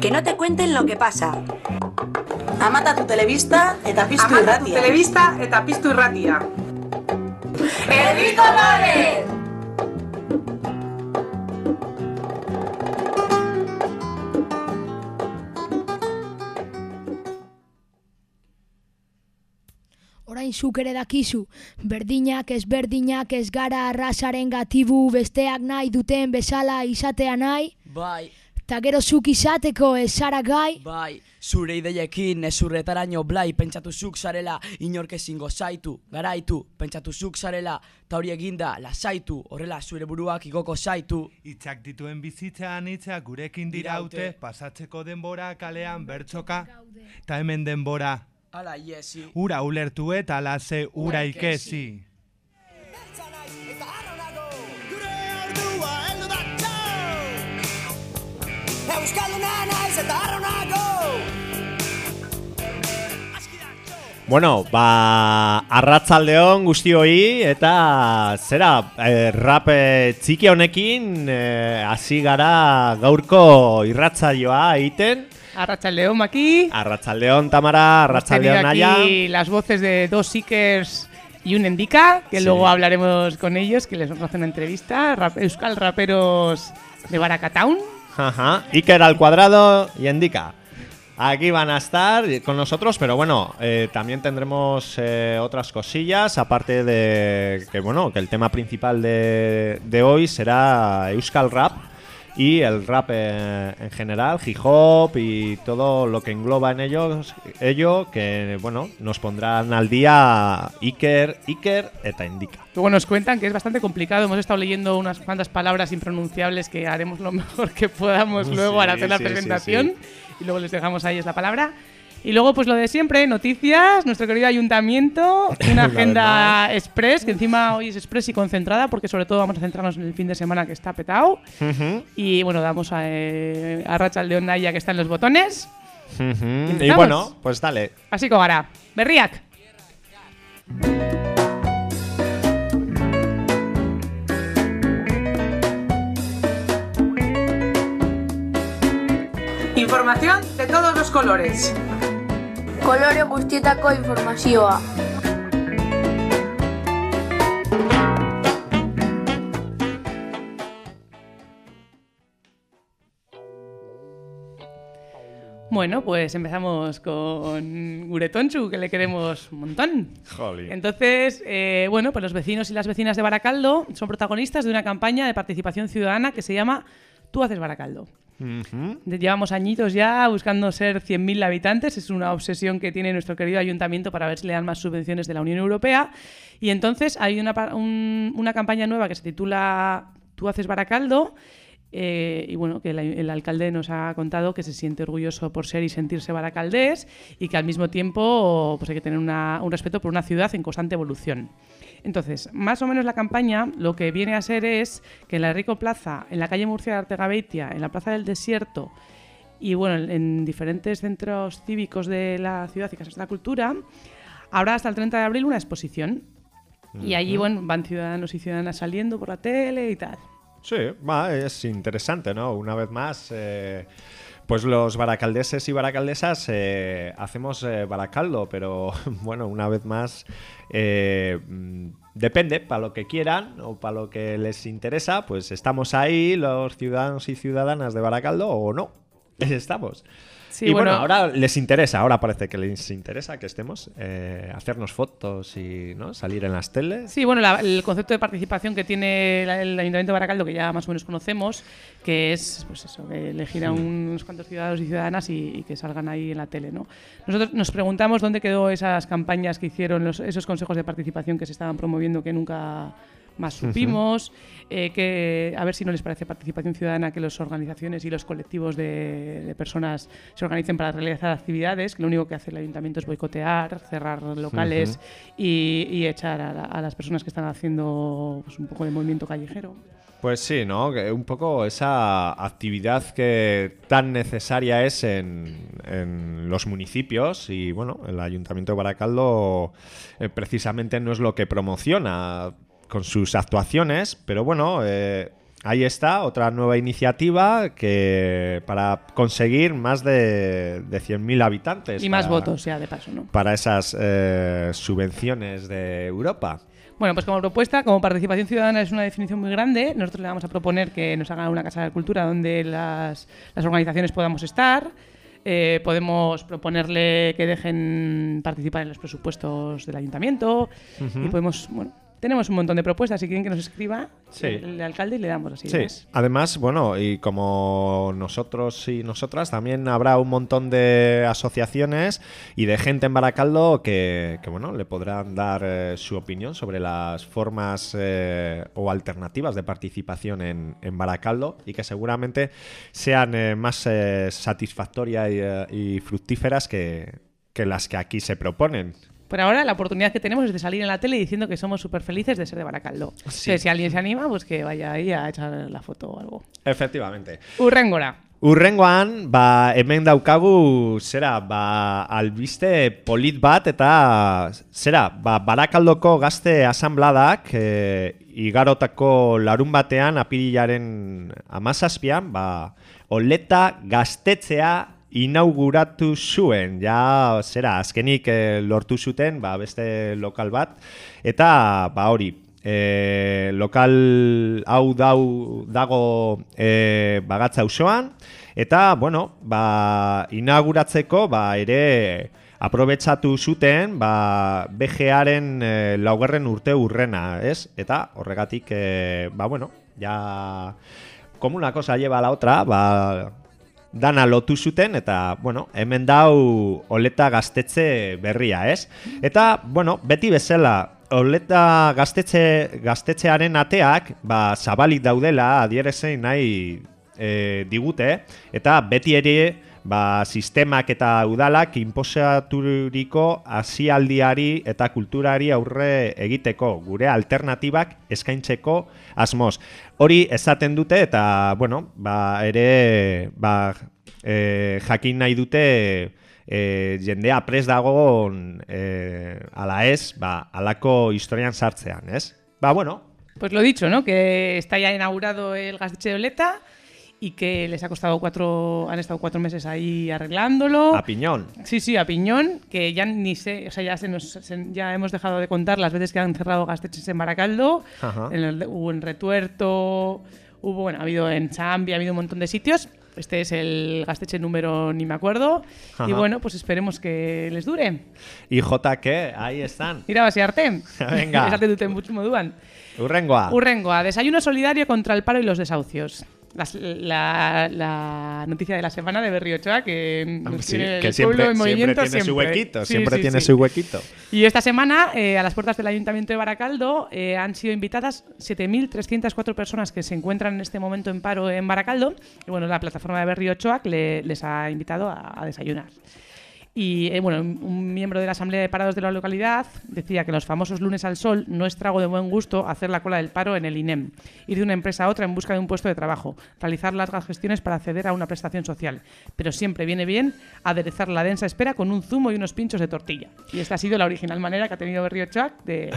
Que no te cuenten lo que pasa. Amata tu telebista eta piztu Amata tu irratia. telebista eta piztu irratia. ¡Herri Colores! Orain zuk ere dakizu, berdinak ez berdinak ez gara arrasaren gatibu besteak nahi duten bezala izatea nahi, Bai, eta gero zuk izateko ez zara gai, bai, zure ideiekin ezurretaraino blai pentsatu zuk zarela, inork ezingo zaitu, garaitu, pentsatu zuk zarela, ta hori eginda, lasaitu, horrela zure buruak igoko zaitu. Itzak dituen bizitzean hitzak gurekin diraute, Diraute. pasatzeko denbora kalean bertsoka, eta hemen denbora. Ala, iesi. Ura ulertu eta lase ura Ura ikesi. Bueno, ba, arratzaldeon guztioi eta zera, eh, rap eh, txiki honekin eh, hasi gara gaurko irratzaioa egiten. Arratsaldeon Maki. Arratzaldeon Tamara, arratzaldeon Naya. aquí las voces de dos seekers y un Endica, que Sí. luego hablaremos con ellos, que les vamos a hacer una entrevista. Rap- Euskal Raperos de Baracatown. Ajá, Iker al cuadrado y Indica. Aquí van a estar con nosotros, pero bueno, eh, también tendremos eh, otras cosillas, aparte de que bueno, que el tema principal de, de hoy será Euskal Rap y el rap eh, en general, hip hop y todo lo que engloba en ellos, ello, que bueno, nos pondrán al día Iker, Iker eta Indica. Luego nos cuentan que es bastante complicado. Hemos estado leyendo unas cuantas palabras impronunciables que haremos lo mejor que podamos luego Sí, al hacer la sí, sí, presentación. Y luego les dejamos a ellos la palabra. Y luego, pues lo de siempre, noticias, nuestro querido ayuntamiento, una agenda express, que encima hoy es express y concentrada, porque sobre todo vamos a centrarnos en el fin de semana que está petado. Y bueno, damos a, eh, a Racha León Naya que está en los botones. Y bueno, pues dale. Así que ahora, Berriak. Información de todos los colores. Kolore guztietako informazioa. Bueno, pues empezamos con Guretonchu, que le queremos un montón. Jolín. Entonces, eh, bueno, pues los vecinos y las vecinas de Baracaldo son protagonistas de una campaña de participación ciudadana que se llama Tú haces Baracaldo. Llevamos añitos ya buscando ser 100.000 habitantes. Es una obsesión que tiene nuestro querido ayuntamiento para ver si le dan más subvenciones de la Unión Europea. Y entonces hay una, una campaña nueva que se titula Tú haces Baracaldo. eh, y bueno, que el, alcalde nos ha contado que se siente orgulloso por ser y sentirse baracaldés y que al mismo tiempo pues hay que tener un respeto por una ciudad en constante evolución. Entonces, más o menos la campaña lo que viene a ser es que en la Rico Plaza, en la calle Murcia de Artegabeitia, en la Plaza del Desierto y bueno, en, en diferentes centros cívicos de la ciudad y casas de la cultura, habrá hasta el 30 de abril una exposición. Y allí, bueno, van ciudadanos y ciudadanas saliendo por la tele y tal. Sí, va, es interesante, ¿no? Una vez más, eh, pues los baracaldeses y baracaldesas eh, hacemos eh, baracaldo, pero bueno, una vez más, eh, mm, depende, para lo que quieran o para lo que les interesa, pues estamos ahí, los ciudadanos y ciudadanas de baracaldo, o no, estamos. Sí, y bueno, bueno, ahora les interesa, ahora parece que les interesa que estemos, eh, hacernos fotos y ¿no? salir en las teles. Sí, bueno, la- el concepto de participación que tiene el Ayuntamiento de Baracaldo, que ya más o menos conocemos, que es pues eso, elegir a unos cuantos ciudadanos y ciudadanas y, y que salgan ahí en la tele. ¿no? Nosotros nos preguntamos dónde quedó esas campañas que hicieron, los- esos consejos de participación que se estaban promoviendo que nunca más supimos, eh, que a ver si no les parece participación ciudadana que las organizaciones y los colectivos de, de personas se organicen para realizar actividades, que lo único que hace el ayuntamiento es boicotear, cerrar locales y, y echar a, la- a las personas que están haciendo pues, un poco de movimiento callejero. Pues sí, ¿no? Que un poco esa actividad que tan necesaria es en, en los municipios y bueno, el Ayuntamiento de Baracaldo eh, precisamente no es lo que promociona con sus actuaciones, pero bueno, eh, ahí está, otra nueva iniciativa que para conseguir más de, de 100.000 habitantes. Y más votos ya, de paso, ¿no? Para esas eh, subvenciones de Europa. Bueno, pues como propuesta, como participación ciudadana es una definición muy grande, nosotros le vamos a proponer que nos hagan una casa de la cultura donde las, las organizaciones podamos estar. Eh, podemos proponerle que dejen participar en los presupuestos del ayuntamiento y podemos, bueno, tenemos un montón de propuestas. Si quieren que nos escriba Sí. el, el alcalde y le damos las Sí, ideas. además, bueno, y como nosotros y nosotras, también habrá un montón de asociaciones y de gente en Baracaldo que, que, bueno, le podrán dar eh, su opinión sobre las formas eh, o alternativas de participación en, en Baracaldo y que seguramente sean eh, más eh, satisfactorias y, eh, y fructíferas que, que las que aquí se proponen. Por ahora, la oportunidad que tenemos es de salir en la tele diciendo que somos súper felices de ser de Baracaldo. Sí. Que si alguien se anima, pues que vaya ahí a echar la foto o algo. Efectivamente. Urrengora. Urrengoan, ba, hemen daukagu, zera, ba, albiste polit bat, eta, zera, ba, barakaldoko gazte asanbladak, e, igarotako larun batean, apirilaren amazazpian, ba, oleta gaztetzea inauguratu zuen, ja, zera, azkenik eh, lortu zuten, ba, beste lokal bat, eta, ba, hori, e, lokal hau dau dago e, bagatza auzoan. Eta bueno, ba, inauguratzeko ba, ere aprobetsatu zuten ba, BGaren e, laugarren urte urrena, ez? Eta horregatik, e, ba bueno, ja como una cosa lleva a la otra, ba, dana lotu zuten eta, bueno, hemen dau oleta gaztetxe berria, ez? Eta, bueno, beti bezala, oleta gaztetxe, gaztetxearen ateak, ba, zabalik daudela, adierezein nahi e, digute, eta beti ere, ba, sistemak eta udalak inposaturiko hasialdiari eta kulturari aurre egiteko, gure alternatibak eskaintzeko asmoz. Hori esaten dute eta, bueno, ba, ere, ba, e, jakin nahi dute e, jendea pres dagoen e, ala ez, ba, alako historian sartzean, ez? Ba, bueno, Pues lo dicho, ¿no? Que está ya inaugurado el Gasteche de Oleta y que les ha costado cuatro, han estado cuatro meses ahí arreglándolo. a piñón. Sí, sí, a piñón, que ya ni sé, o sea, ya, se nos, se- ya hemos dejado de contar las veces que han cerrado gasteches en Baracaldo, Ajá. en el- hubo en Retuerto, hubo, bueno, ha habido en Chambi, ha habido un montón de sitios. Este es el gasteche número, ni me acuerdo. Y Ajá. bueno, pues esperemos que les dure. Y JK, ahí están. Mira, basiarte. Venga. Urrengoa. Urrengoa, desayuno solidario contra el paro y los desahucios. Las- la, la noticia de la semana de Berriochoa que nos Sí, tiene que el siempre, pueblo en siempre movimiento tiene su siempre. huequito, Sí, siempre sí, tiene su huequito. Y esta semana, eh, a las puertas del Ayuntamiento de Baracaldo, eh, han sido invitadas 7.304 personas que se encuentran en este momento en paro en Baracaldo. Y bueno, la plataforma de Berrio Ochoa que le- les ha invitado a, a desayunar. Y eh, bueno, un miembro de la Asamblea de Parados de la localidad decía que los famosos lunes al sol no es trago de buen gusto hacer la cola del paro en el INEM, ir de una empresa a otra en busca de un puesto de trabajo, realizar largas gestiones para acceder a una prestación social. Pero siempre viene bien aderezar la densa espera con un zumo y unos pinchos de tortilla. Y esta ha sido la original manera que ha tenido Berrio Ochoa de,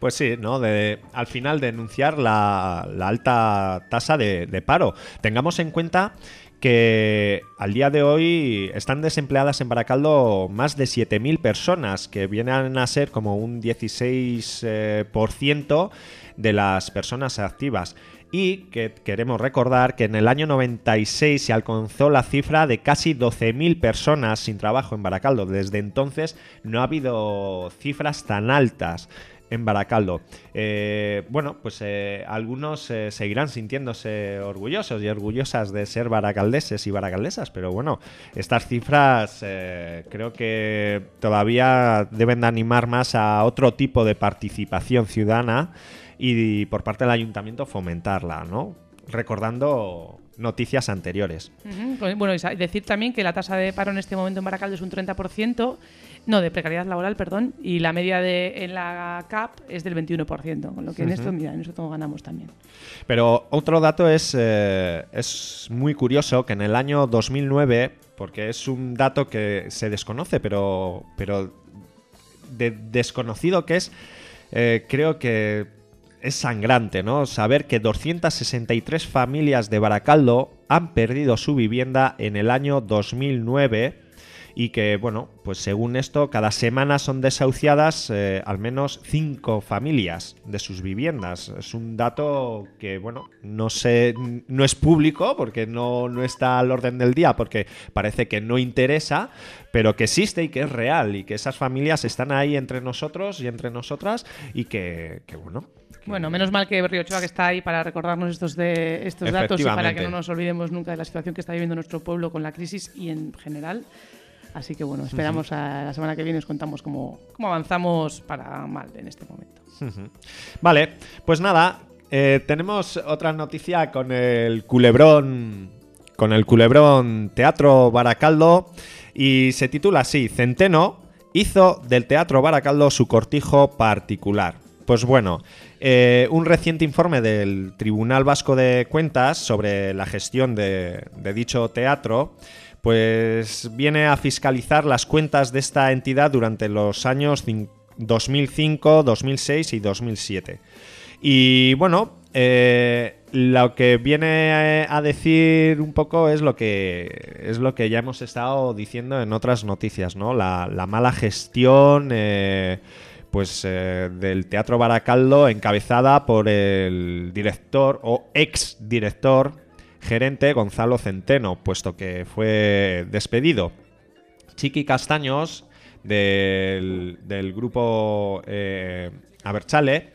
Pues sí, ¿no? De, al final denunciar la, la alta tasa de paro. Tengamos en cuenta que al día de hoy están desempleadas en Baracaldo más de 7.000 personas, que vienen a ser como un 16% eh, por ciento de las personas activas. Y que queremos recordar que en el año 96 se alcanzó la cifra de casi 12.000 personas sin trabajo en Baracaldo. Desde entonces no ha habido cifras tan altas en Baracaldo. Eh, bueno, pues eh, algunos eh, seguirán sintiéndose orgullosos y orgullosas de ser baracaldeses y baracaldesas, pero bueno, estas cifras creo que todavía deben de animar más a otro tipo de participación ciudadana y por parte del ayuntamiento fomentarla, ¿no? Recordando noticias anteriores. Pues, Bueno, decir también que la tasa de paro en este momento en Baracaldo es un 30%, no, de precariedad laboral, perdón, y la media de, en la CAP es del 21%, con lo que en esto, mira, ganamos también. Pero otro dato es, eh, es muy curioso que en el año 2009, porque es un dato que se desconoce, pero, pero de desconocido que es, eh, creo que es sangrante, ¿no? Saber que 263 familias de Baracaldo han perdido su vivienda en el año 2009 y que, bueno, pues según esto, cada semana son desahuciadas eh, al menos cinco familias de sus viviendas. Es un dato que, bueno, no sé, no es público porque no, no está al orden del día, porque parece que no interesa, pero que existe y que es real y que esas familias están ahí entre nosotros y entre nosotras y que, que bueno, Bueno, menos mal que Berriochoa que está ahí para recordarnos estos, de, estos datos y para que no nos olvidemos nunca de la situación que está viviendo nuestro pueblo con la crisis y en general. Así que bueno, esperamos a la semana que viene os contamos cómo, cómo avanzamos para mal en este momento. Vale, pues nada, eh, tenemos otra noticia con el culebrón, con el culebrón Teatro Baracaldo y se titula así: Centeno hizo del Teatro Baracaldo su cortijo particular. Pues bueno, eh, un reciente informe del Tribunal Vasco de Cuentas sobre la gestión de, de dicho teatro pues viene a fiscalizar las cuentas de esta entidad durante los años cin- 2005, 2006 y 2007. Y bueno, eh, lo que viene a decir un poco es lo que es lo que ya hemos estado diciendo en otras noticias, ¿no? La, la mala gestión, eh, pues eh, del Teatro Baracaldo, encabezada por el director o ex director gerente Gonzalo Centeno, puesto que fue despedido. Chiqui Castaños, del, del grupo eh, Aberchale,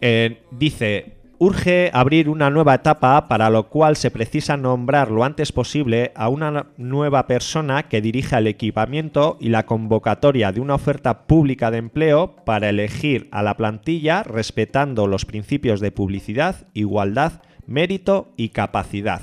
eh, dice, urge abrir una nueva etapa para lo cual se precisa nombrar lo antes posible a una nueva persona que dirija el equipamiento y la convocatoria de una oferta pública de empleo para elegir a la plantilla respetando los principios de publicidad, igualdad, mérito y capacidad.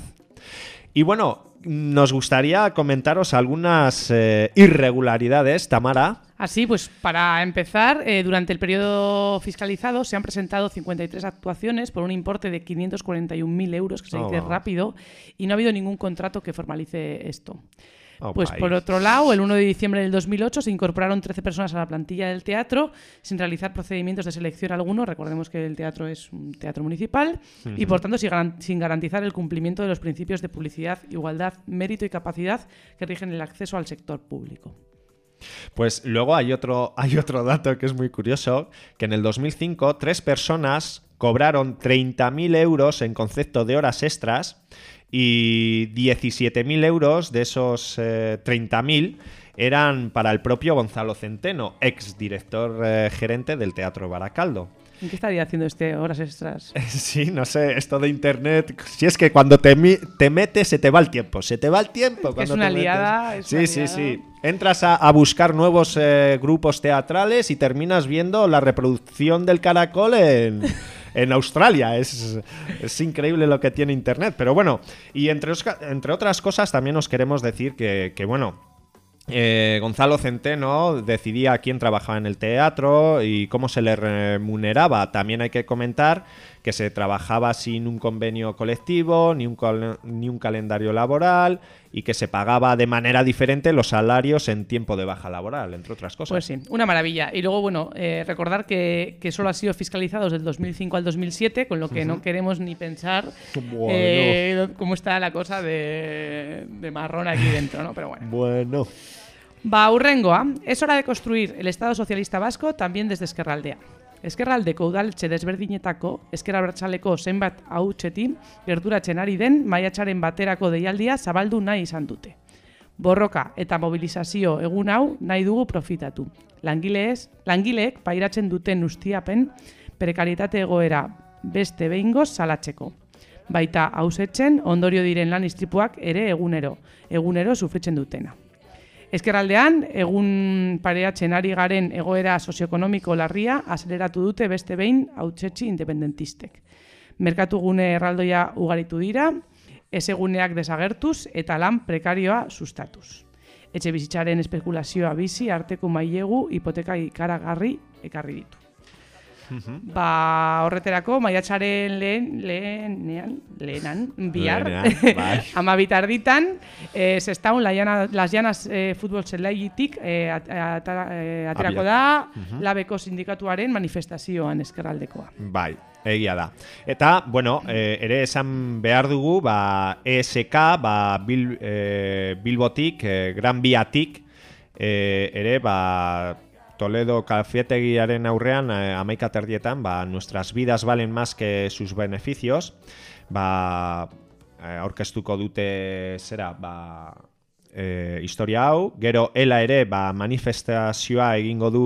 Y bueno, nos gustaría comentaros algunas eh, irregularidades, Tamara. Así, pues para empezar, eh, durante el periodo fiscalizado se han presentado 53 actuaciones por un importe de 541.000 euros, que se dice Oh. rápido, y no ha habido ningún contrato que formalice esto. Oh, Pues país. por otro lado, el 1 de diciembre del 2008 se incorporaron 13 personas a la plantilla del teatro sin realizar procedimientos de selección alguno. Recordemos que el teatro es un teatro municipal y por tanto sin garantizar el cumplimiento de los principios de publicidad, igualdad, mérito y capacidad que rigen el acceso al sector público. Pues luego hay otro, hay otro dato que es muy curioso, que en el 2005 tres personas cobraron 30.000 euros en concepto de horas extras y 17.000 euros de esos eh, 30.000 eran para el propio Gonzalo Centeno, ex director eh, gerente del Teatro Baracaldo. ¿En qué estaría haciendo este horas extras? Sí, no sé, esto de internet. Si es que cuando te, te metes se te va el tiempo. Se te va el tiempo. cuando una te metes. liada, es sí, una sí, liada. sí. Entras a, a buscar nuevos eh, grupos teatrales y terminas viendo la reproducción del caracol en, en Australia. Es, es increíble lo que tiene internet. Pero bueno, y entre, entre otras cosas también os queremos decir que, que bueno. Eh, Gonzalo Centeno decidía quién trabajaba en el teatro y cómo se le remuneraba. También hay que comentar que se trabajaba sin un convenio colectivo, ni un, ni un calendario laboral y que se pagaba de manera diferente los salarios en tiempo de baja laboral, entre otras cosas. Pues sí, una maravilla. Y luego, bueno, eh, recordar que, que solo ha sido fiscalizado desde el 2005 al 2007, con lo que no queremos ni pensar Bueno. eh, cómo está la cosa de, de marrón aquí dentro, ¿no? Pero bueno. Bueno. Va, Urrengoa. Es hora de construir el Estado socialista vasco también desde Eskerraldea. Eskerraldeko udaletxe desberdinetako, Ezker Abertzaleko zenbat hautsetin, gerturatzen ari den maiatzaren baterako deialdia zabaldu nahi izan dute. Borroka eta mobilizazio egun hau nahi dugu profitatu. Langileez, langileek pairatzen duten ustiapen prekarietate egoera beste behingoz salatzeko. Baita hausetzen ondorio diren lan istripuak ere egunero, egunero sufritzen dutena. Ezkerraldean, egun pareatzen ari garen egoera sozioekonomiko larria azeleratu dute beste behin hautsetsi independentistek. Merkatugune erraldoia ugaritu dira, ezeguneak desagertuz eta lan prekarioa sustatuz. Etxe bizitzaren espekulazioa bizi arteko mailegu hipoteka ikaragarri ekarri ditu. Ba, horreterako, maiatxaren lehen, lehenean, lehenan, bihar, Lehenean, bai. ama bitarditan, eh, zestaun, la llana- las llanas eh, futbol zelaitik eh, ata- eh, aterako da, labeko sindikatuaren manifestazioan eskerraldekoa. Bai, egia da. Eta, bueno, eh, ere esan behar dugu, ba, ESK, ba, Bil, eh, Bilbotik, eh, Gran Biatik, eh, ere, ba, Toledo kafetegiaren aurrean, eh, amaika terdietan, ba, nuestras vidas valen más que sus beneficios, ba, eh, aurkeztuko dute, zera, ba, e, historia hau, gero ela ere ba, manifestazioa egingo du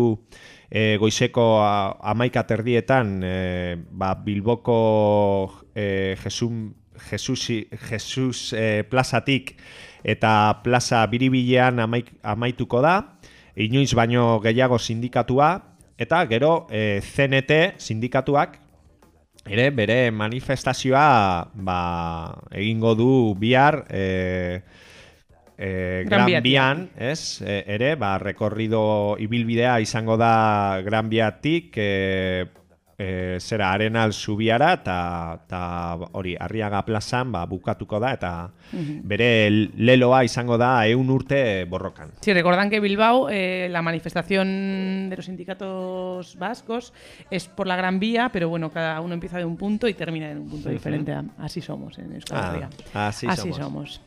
e, goizeko a, amaika terdietan e, ba, Bilboko e, Jesum, Jesusi, Jesus e, plazatik eta plaza biribilean amaituko da, inoiz baino gehiago sindikatua, eta gero e, CNT sindikatuak ere bere manifestazioa ba, egingo du bihar e, e, Gran. Bian, ez? E, ere, ba, rekorrido ibilbidea izango da Gran Biatik, e, e, zera arenal zubiara, eta hori, arriaga plazan, ba, bukatuko da, eta bere leloa izango da eun urte borrokan. Sí, recordan que Bilbao, eh, la manifestación de los sindicatos vascos es por la Gran Vía, pero bueno, cada uno empieza de un punto y termina en un punto diferente. Así somos en Euskal Ah, Herria. así somos. somos.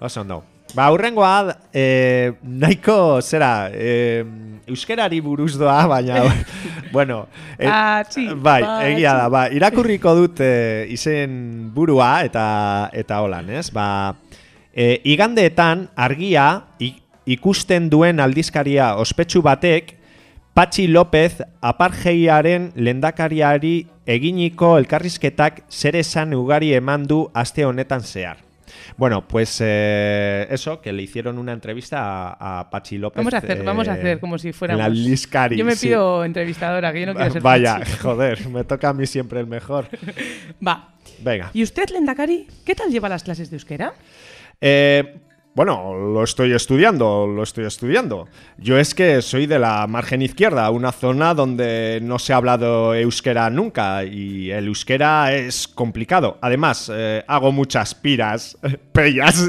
Oso ondo. Ba, hurrengoa, e, nahiko, zera, e, euskerari buruz doa, baina, bueno, e, Patxi, bai, patxi. egia da, ba, irakurriko dut e, izen burua eta eta holan, ez? Ba, e, igandeetan argia ikusten duen aldizkaria ospetsu batek Patxi López apartheiaren lendakariari eginiko elkarrizketak zer esan ugari eman du aste honetan zehar. Bueno, pues eh, eso, que le hicieron una entrevista a, a Pachi López. Vamos a hacer, eh, vamos a hacer como si fuéramos. la Liscari, Yo me sí. pido entrevistadora, que yo no quiero ser Vaya, Pachi. joder, me toca a mí siempre el mejor. Va. Venga. ¿Y usted, Lendakari, qué tal lleva las clases de euskera? Eh, bueno, lo estoy estudiando, lo estoy estudiando. Yo es que soy de la margen izquierda, una zona donde no se ha hablado euskera nunca y el euskera es complicado. Además, eh, hago muchas piras, pellas.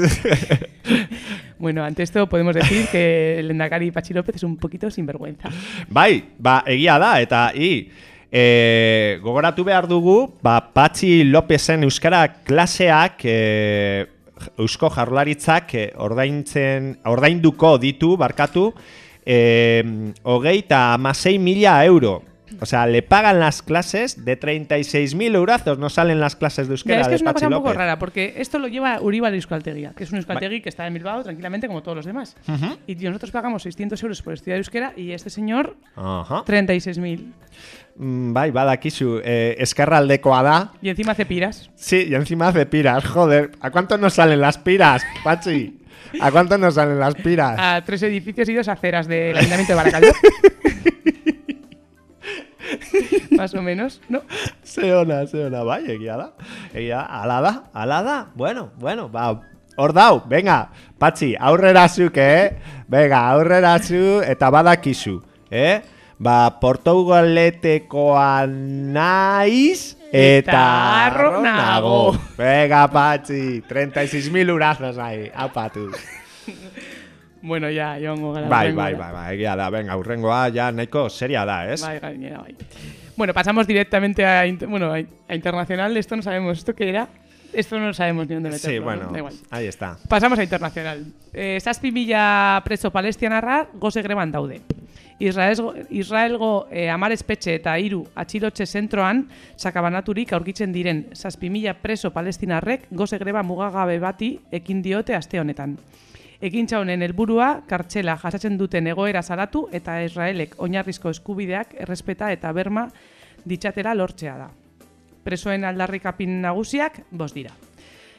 Bueno, ante esto podemos decir que el Lendakari Pachi López es un poquito sinvergüenza. bai, ba, egia da, eta i, e, gogoratu behar dugu, ba, Patxi Lopezen euskara klaseak e, Eusko Jarlaritzak e, ordaintzen, ordainduko ditu, barkatu, e, hogei eta amasei mila euro. O sea, le pagan las clases de 36.000 eurazos, no salen las clases de Ya, euskera es que de es una cosa un poco rara, porque esto lo lleva Uribe Euskaltegui, que es un Euskaltegui que está en Bilbao tranquilamente como todos los demás. Y nosotros pagamos 600 euros por estudiar euskera y este señor Aha. 36.000. Mm, bai, badakizu, eh, eskerraldekoa da, Y encima hace piras. Sí, y encima hace piras, joder. ¿A cuánto nos salen las piras, Pachi? ¿A cuánto nos salen las piras? A tres edificios y dos aceras del Ayuntamiento de Baracaldo. Más o menos, ¿no? Zeona, zeona, bai, egia da. Egia da, ala da, ala da. Bueno, bueno, ba, hor dau, venga, Patxi, aurrera zuk, eh? Venga, aurrera zu eta badakizu, eh? Ba, portugaletekoa naiz eta harro nago. Venga, Patxi, 36.000 urazos ahí, apatu. Bueno, ya, joango gara. Bai, bai, bai, bai, egia da, venga, urrengoa ja nahiko seria da, ez? Bai, gainera, bai. Bueno, pasamos directamente a, bueno, a, internacional. Esto no sabemos. ¿Esto qué era? Esto no sabemos ni dónde meterlo. Sí, ¿no? bueno, Da igual. ahí está. Pasamos a internacional. Eh, Zazpi mila preso palestianarra goze greban daude. Israelgo, Israelgo eh, amar espetxe eta hiru atxilotxe zentroan sakabanaturik aurkitzen diren zazpi mila preso palestinarrek goze greba mugagabe bati ekin diote aste honetan. Ekintza honen helburua kartxela jasatzen duten egoera salatu eta Israelek oinarrizko eskubideak errespeta eta berma ditxatera lortzea da. Presoen aldarrikapin nagusiak bost dira.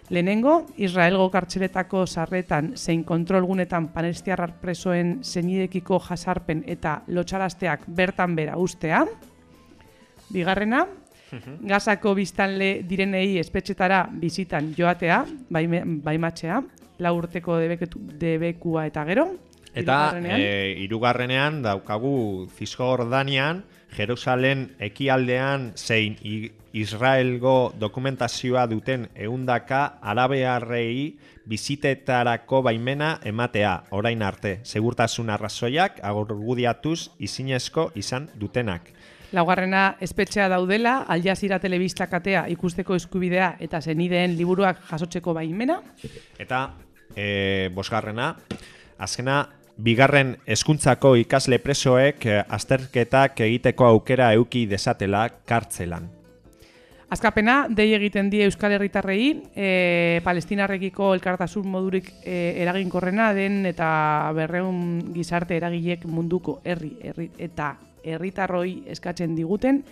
Lehenengo, Israelgo kartxeletako sarretan zein kontrolgunetan palestiarrar presoen zenidekiko jasarpen eta lotxarazteak bertan bera ustea. Bigarrena, Gazako biztanle direnei espetxetara bizitan joatea, baimatzea, lau urteko debeketu, debekua eta gero. Eta Hirugarrenean. e, daukagu Cisjordanian, Jerusalen ekialdean zein Israelgo dokumentazioa duten eundaka arabearrei bizitetarako baimena ematea, orain arte, segurtasun arrazoiak agorgudiatuz izinezko izan dutenak. Laugarrena espetxea daudela, Al Jazeera telebista katea ikusteko eskubidea eta zenideen liburuak jasotzeko baimena. Eta e, bosgarrena, azkena, bigarren hezkuntzako ikasle presoek eh, azterketak egiteko aukera euki desatela kartzelan. Azkapena, dei egiten die Euskal Herritarrei, e, palestinarrekiko elkartasun modurik e, eraginkorrena den eta berreun gizarte eragilek munduko herri, herri eta herritarroi eskatzen diguten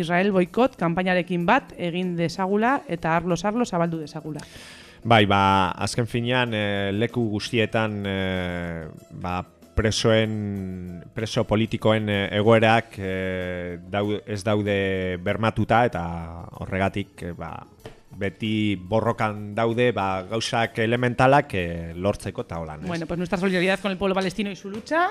Israel boikot kanpainarekin bat egin desagula eta arlos arlos zabaldu desagula. Bai, ba, azken finean eh, leku guztietan eh, ba, presoen, preso politikoen eh, egoerak eh, dau, ez daude bermatuta eta horregatik eh, ba, beti borrokan daude ba, gauzak elementalak eh, lortzeko eta holan. Bueno, pues nuestra solidaridad con el pueblo palestino y su lucha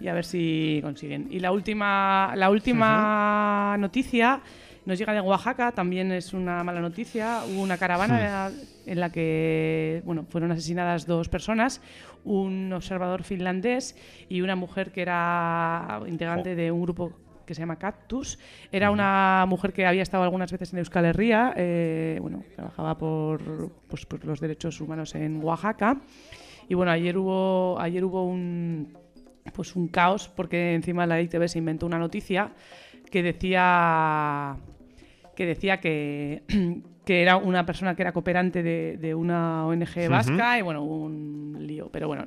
y a ver si consiguen. Y la última, la última noticia nos llega de Oaxaca, también es una mala noticia. Hubo una caravana en la que bueno, fueron asesinadas dos personas, un observador finlandés y una mujer que era integrante de un grupo que se llama Cactus. Era una mujer que había estado algunas veces en Euskal Herria, eh, bueno, trabajaba por, pues, por los derechos humanos en Oaxaca. Y bueno, ayer hubo, ayer hubo un, pues un caos porque encima la ITV se inventó una noticia que decía que decía que, que era una persona que era cooperante de, de una ONG vasca y bueno, un lío. Pero bueno,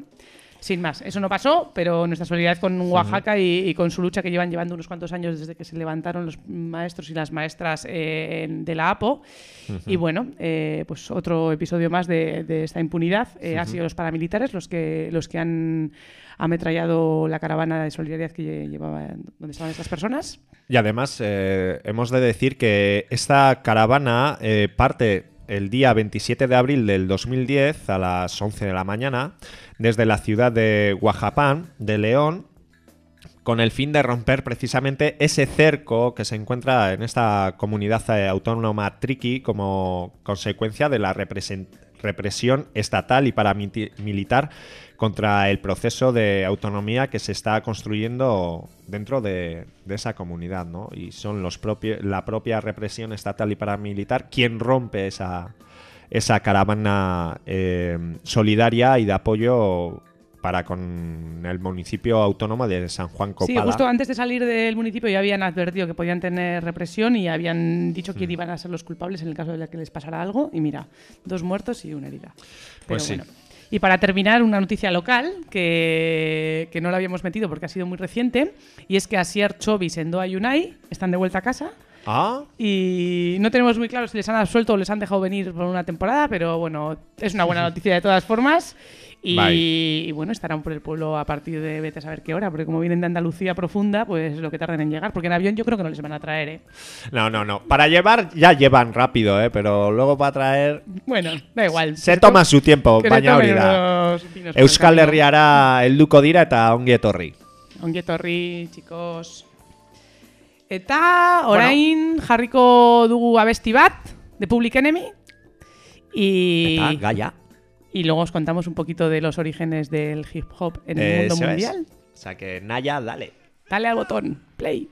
sin más, eso no pasó, pero nuestra solidaridad con Oaxaca y, y con su lucha que llevan llevando unos cuantos años desde que se levantaron los maestros y las maestras eh, de la APO. Y bueno, eh, pues otro episodio más de, de esta impunidad. Eh, Han sido los paramilitares los que, los que han ametrallado la caravana de solidaridad que lle- llevaba donde estaban estas personas. Y además, eh, hemos de decir que esta caravana eh, parte el día 27 de abril del 2010 a las 11 de la mañana desde la ciudad de Guajapán, de León, con el fin de romper precisamente ese cerco que se encuentra en esta comunidad eh, autónoma triqui como consecuencia de la represión estatal y paramilitar contra el proceso de autonomía que se está construyendo dentro de, de esa comunidad, ¿no? Y son los propios, la propia represión estatal y paramilitar quien rompe esa, esa caravana eh, solidaria y de apoyo para con el municipio autónomo de San Juan Sí, Copala. justo antes de salir del municipio ya habían advertido que podían tener represión y habían dicho Mm. que iban a ser los culpables en el caso de que les pasara algo. Y mira, dos muertos y una herida. Pero Pues sí. bueno. Y para terminar, una noticia local que, que no la habíamos metido porque ha sido muy reciente, y es que Asier, Chovi, Sendoa y Unai están de vuelta a casa. Ah, Y no tenemos muy claro si les han absuelto o les han dejado venir por una temporada, pero bueno, es una buena noticia de todas formas. Y, bueno, estarán por el pueblo a partir de vete a saber qué hora, porque como vienen de Andalucía profunda, pues lo que tarden en llegar, porque en avión yo creo que no les van a traer, ¿eh? no, no, no. Para llevar ya llevan rápido, ¿eh? Pero luego para traer... Bueno, da igual. Se toma su tiempo, baina hori da. el Euskal. Herriara helduko dira eta ongi etorri. Ongi etorri, chicos. Eta orain jarriko dugu abesti bat, de Public Enemy. Y, Eta gaia. Y luego os contamos un poquito de los orígenes del hip hop en el mundo mundial. O sea que Naya, dale. Dale al botón, play.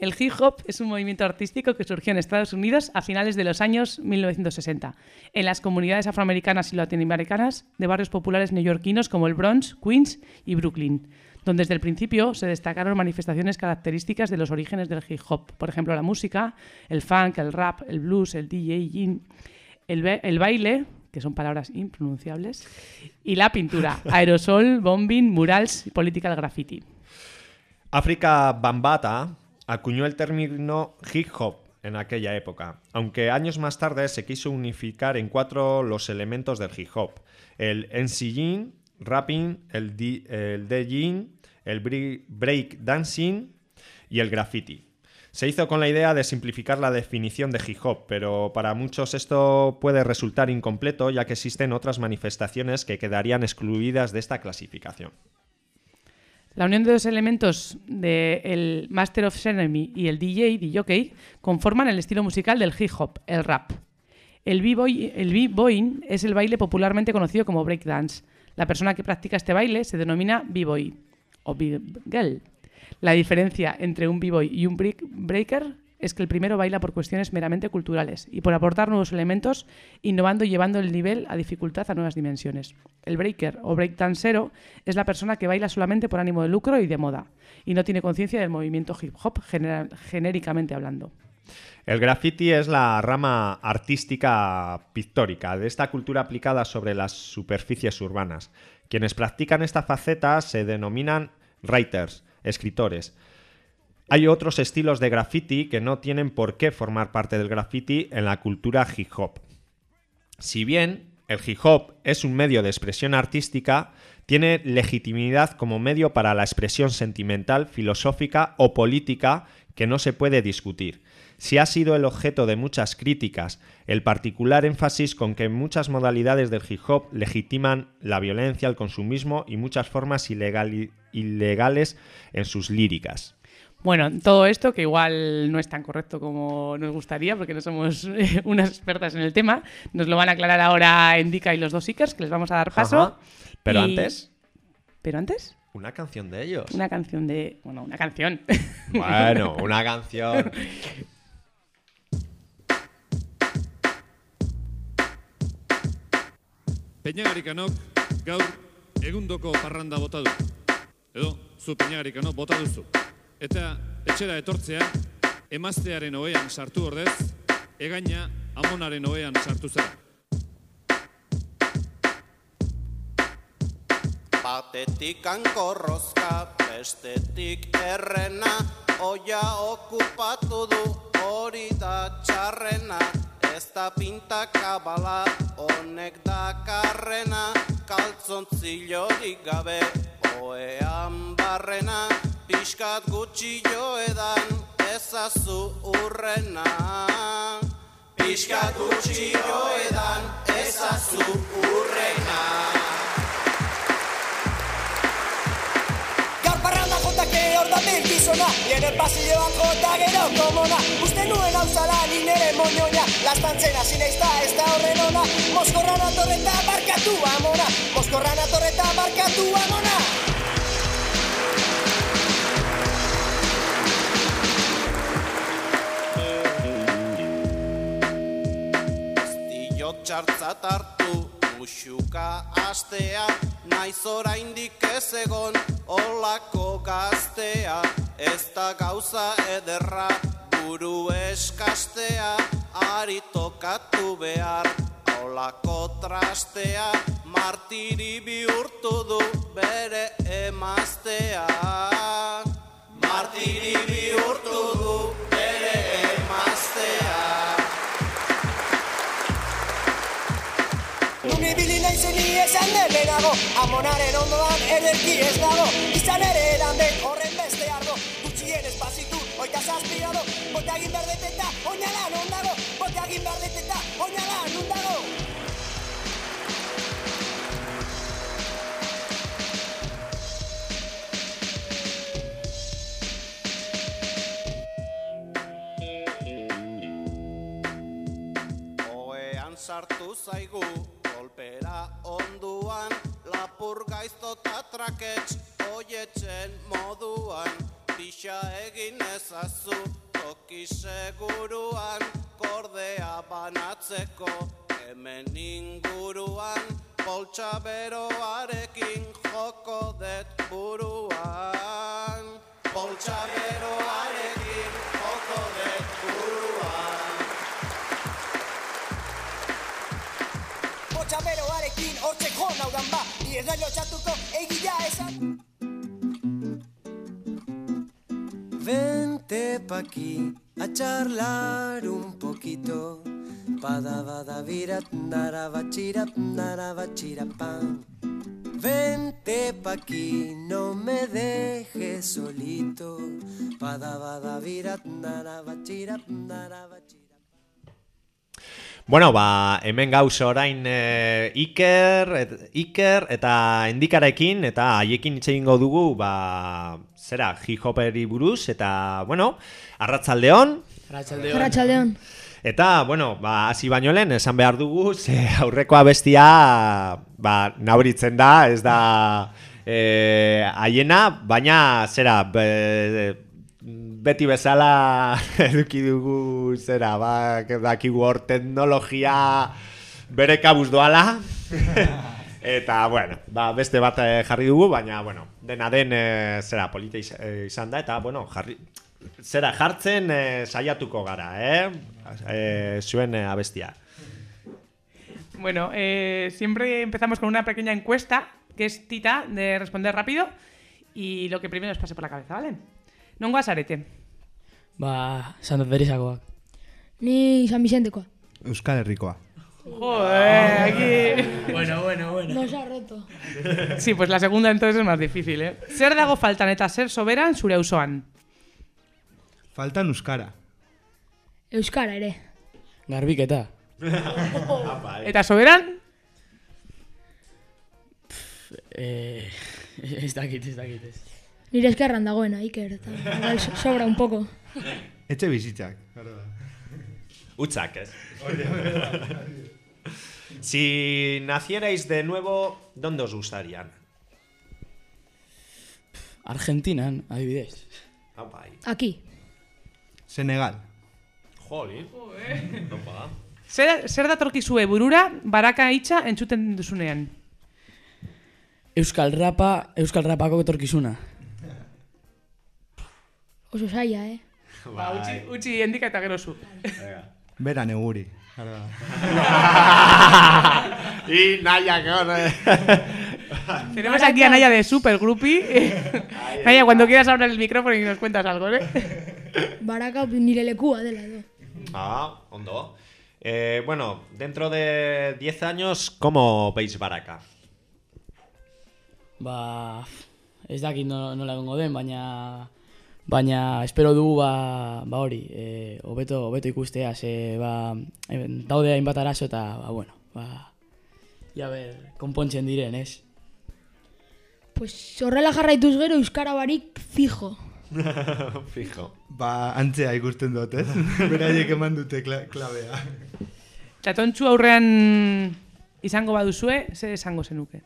El hip hop es un movimiento artístico que surgió en Estados Unidos a finales de los años 1960, en las comunidades afroamericanas y latinoamericanas de barrios populares neoyorquinos como el Bronx, Queens y Brooklyn, donde desde el principio se destacaron manifestaciones características de los orígenes del hip hop, por ejemplo la música, el funk, el rap, el blues, el DJing, el, ba- el baile, que son palabras impronunciables, y la pintura, aerosol, bombing, murals y political graffiti. África Bambata acuñó el término hip hop en aquella época, aunque años más tarde se quiso unificar en cuatro los elementos del hip hop: el NCG, rapping, el, el el bre- break dancing y el graffiti. Se hizo con la idea de simplificar la definición de hip hop, pero para muchos esto puede resultar incompleto ya que existen otras manifestaciones que quedarían excluidas de esta clasificación. La unión de dos elementos del Master of Ceremony y el DJ, DJ, conforman el estilo musical del hip hop, el rap. El b-boying es el baile popularmente conocido como breakdance. La persona que practica este baile se denomina b-boy o b-girl. La diferencia entre un b-boy y un break- breaker es que el primero baila por cuestiones meramente culturales y por aportar nuevos elementos, innovando y llevando el nivel a dificultad a nuevas dimensiones. El breaker o breakdancero es la persona que baila solamente por ánimo de lucro y de moda, y no tiene conciencia del movimiento hip hop genéricamente hablando. El graffiti es la rama artística pictórica de esta cultura aplicada sobre las superficies urbanas. Quienes practican esta faceta se denominan writers, escritores. Hay otros estilos de graffiti que no tienen por qué formar parte del graffiti en la cultura hip hop. Si bien el hip hop es un medio de expresión artística, tiene legitimidad como medio para la expresión sentimental, filosófica o política que no se puede discutir. Si ha sido el objeto de muchas críticas, el particular énfasis con que muchas modalidades del hip hop legitiman la violencia, el consumismo y muchas formas ilegales en sus líricas. Bueno, todo esto, que igual no es tan correcto como nos gustaría, porque no somos eh, unas expertas en el tema, nos lo van a aclarar ahora Endika y los dos Seekers, que les vamos a dar paso. Ajá. Pero Y- antes, ¿Pero antes? una canción de ellos. Una canción de... Bueno, una canción. Bueno, una canción. Peñagarikanok gaur egundoko parranda bota du. Edo, zu peñagarikanok bota duzu. Eta etxera etortzea, emaztearen ohean sartu ordez, egaina amonaren ohean sartu zara. Batetik ankorrozka, bestetik errena, oia okupatu du hori da txarrena. Ez da pintakabala, honek dakarrena, kaltzontzillorik gabe, oean barrena, pixkat gutxi joedan, ezazu urrena. Pixkat gutxi joedan, ezazu urrena. Gaur parranda jontake hor da gizona Nire pasilloan jota gero komona. Uste nuen hau zala ni nire moñoña. Lastantzen hasi naiz da ez da horren ona. Moskorran atorreta barkatu amona. Moskorran atorreta barkatu amona txartzat hartu musuka astea Naiz oraindik ez egon olako gaztea Ez da gauza ederra buru eskastea Ari tokatu behar olako trastea Martiri bihurtu du bere emaztea. Martiri bihurtu du bere emaztea Ibili naizen ni esan den lehenago Amonaren ondoan ederki ez dago. Izan ere edan den horren beste argo Gutxien espazitu, oita zazpigado Bote egin behar dut eta oinala non dago Bote egin behar dut eta oinala non dago. Sartu zaigu kolpera onduan Lapur gaizto eta trakets oietzen moduan. Pixa egin ezazu toki seguruan Kordea banatzeko hemen inguruan. Poltsa beroarekin joko det buruan. Poltsa beroarekin joko det Vente pa' aquí a charlar un poquito. Padavadavirat, narabachirap, narabachirapam. Vente pa' aquí, no me dejes solito. Padavadavirat, narabachirap, narabachirap. Bueno, ba, hemen gauz orain e, Iker, et, Iker eta Endikarekin eta haiekin hitz egingo dugu, ba, zera, hip-hoperi buruz eta, bueno, arratsaldeon. Arratsaldeon. Arratsaldeon. Eta, bueno, ba, hasi baino lehen esan behar dugu, ze aurreko abestia, ba, nabaritzen da, ez da eh, haiena, baina, zera, be, beti bezala eduki dugu, zera, ba, dakigu hor teknologia bere kabuz doala. Eta, bueno, ba, beste bat eh, jarri dugu, baina, bueno, dena den, eh, zera, polita iz- eh, izan da, eta, bueno, jarri, zera, jartzen eh, saiatuko gara, eh? eh zuen eh, abestia. Bueno, eh, siempre empezamos con una pequeña encuesta, que es Tita, de responder rápido, y lo que primero os pase por la cabeza, ¿vale? Nongo azarete. Ba, Santa Teresakoak. Ni San Vicentekoa. Euskal Herrikoa. Joder, aquí... Bueno, bueno, bueno. No se ha roto. Sí, pues la segunda entonces es más difícil, ¿eh? Zer dago faltan eta zer soberan zure auzoan. Faltan Euskara. Euskara ere. Garbiketa. Eta soberan? Eh, ez dakit, ez dakit. Ez. Nire eskerran dagoena, Iker. Eta igual so- sobra un poco. Etxe bizitzak. Utzak, ez? si nacierais de nuevo, ¿dónde os gustarían? Argentinan, adibidez. Ah, bai. Aquí. Senegal. Jolin. Opa. Zer, zer datorkizue burura baraka hitza entzuten duzunean? Euskal Rapa, Euskal Rapako etorkizuna. Oso saia, eh? Ba, utzi, utzi endika eta gero zu. Bera neguri. y Naya, que hor, Tenemos aquí a Naya de Super Groupie. Naya, cuando quieras abrir el micrófono y nos cuentas algo, ¿eh? Baraka nire lekua dela edo. Ah, ondo. Eh, bueno, dentro de 10 años, ¿cómo veis Baraka? Ba, ez dakit no- nola egongo den, baina baina espero dugu ba, ba hori, eh, hobeto hobeto ikustea, ze ba, daude hainbat arazo eta ba, bueno, ba, ja ber, konpontzen diren, ez? Pues horrela jarraituz gero Euskara barik fijo. Fijo. Ba, antzea ikusten dut, ez? Beraiek eman dute kla klabea. Txatontxu aurrean izango baduzue, ze esango zenuke?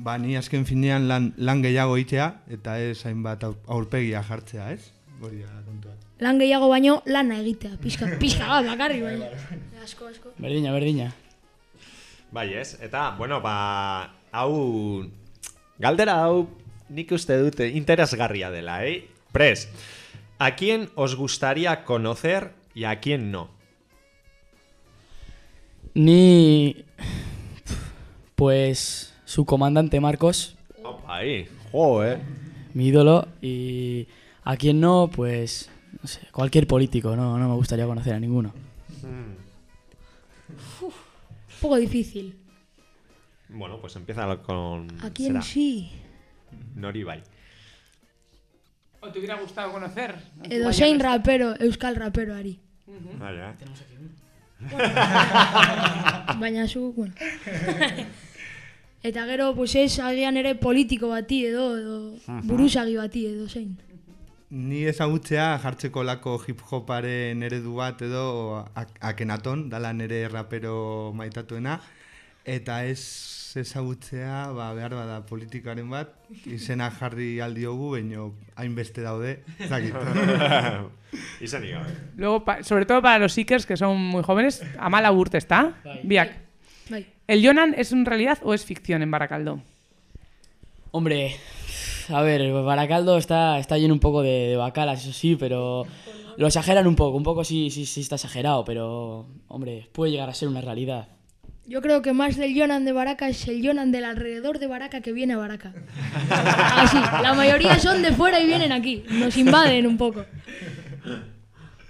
Ba, ni azken finean lan, lan gehiago itea, eta ez hainbat au- aurpegia jartzea, ez? Hori da, kontua. Lan gehiago baino lana egitea. Pizka, pizka bat bakarri baina. Asko, asko. Berdina, berdina. Bai, ez? Eta, bueno, ba, hau, galdera hau, nik uste dut interesgarria dela, eh? Pres, ¿a quién os gustaría conocer y a quién no? Ni pues su comandante Marcos, Opa, ahí, jo, eh. mi ídolo y a quien no, pues no sé, cualquier político, no no me gustaría conocer a ninguno. Mm. Un poco difícil. Bueno, pues empieza con... ¿A quién será sí? Noribai. ¿O te hubiera gustado conocer? Edo zein rapero, euskal raperoari. Vaya. Baina zu, bueno. Eta gero, pues ez, agian ere politiko bati edo, edo Aha. buruzagi bati edo zein. Ni ezagutzea jartzeko lako hip hoparen eredu bat edo ak- akenaton, dala nere rapero maitatuena, eta ez ezagutzea, ba, behar bada politikaren bat, izena jarri aldiogu, baino hainbeste daude. Izenik gabe. Luego, pa- sobre todo para los seekers que son muy jóvenes, Amala Urt está. Biak. ¿El Jonan es una realidad o es ficción en Baracaldo? Hombre, a ver, Baracaldo está, está lleno un poco de, de bacalas, eso sí, pero lo exageran un poco, un poco sí, sí, sí está exagerado, pero, hombre, puede llegar a ser una realidad. Yo creo que más del Jonan de Baraca es el Jonan del alrededor de Baraca que viene a Baraca. Así, la mayoría son de fuera y vienen aquí. Nos invaden un poco.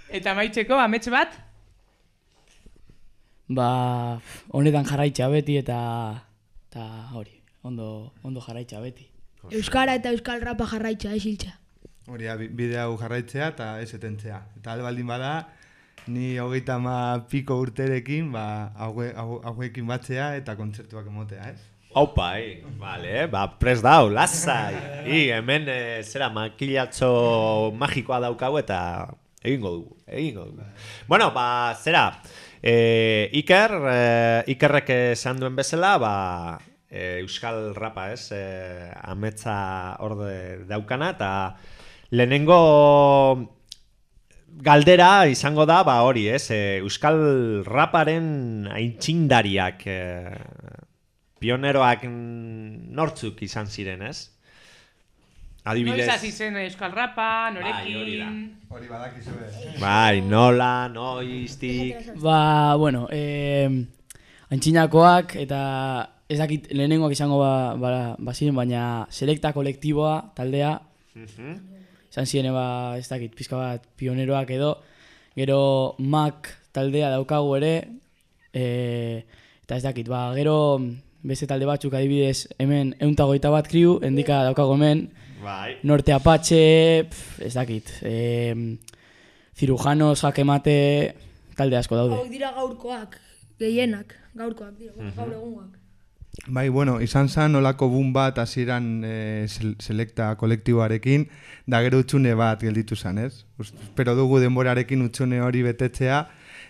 Eta maitzeko, amets bat? Ba, honetan jarraitza beti eta, eta hori, ondo, ondo jarraitza beti. Euskara eta euskal rapa jarraitza, ez hiltza. Hori, bide hau jarraitzea eta ez etentzea. Eta alde baldin bada, ni hogeita ma piko urterekin, ba, haue- hau- hauekin batzea eta kontzertuak emotea, ez? Aupa, eh? Vale, ba, pres dau, lasai. I, hemen, eh, zera, makilatxo magikoa daukagu eta egingo dugu, egingo dugu. Bueno, ba, zera, eh, Iker, eh, Ikerrek esan duen bezala, ba, eh, Euskal Rapa, ez, eh, ametza orde daukana, eta lehenengo galdera izango da, ba hori, ez, eh, Euskal Raparen aintzindariak, eh, pioneroak nortzuk izan ziren, ez? Adibidez. Noiz hasi zen Euskal Rapa, Bai, hori norekin... Hori badakizu Bai, nola, noiztik... Ba, bueno, eh, antxinakoak eta ez dakit lehenengoak izango ba, ba, baziren, baina selekta kolektiboa, taldea, izan ziren ba, ez dakit, pizka bat pioneroak edo, gero Mac taldea daukagu ere, e, eta ez dakit, ba, gero beste talde batzuk adibidez hemen euntagoita bat kriu, endika daukago hemen, Bai. Norte Apache, pf, ez dakit, e, cirujanos, jakemate, talde asko daude. Hauek dira gaurkoak, gehienak, gaurkoak dira, bueno, gaur egungoak. Bai, bueno, izan zen olako boom bat hasieran e, selekta kolektiboarekin, da gero utxune bat gelditu zen, ez? Espero dugu denborarekin utxune hori betetzea,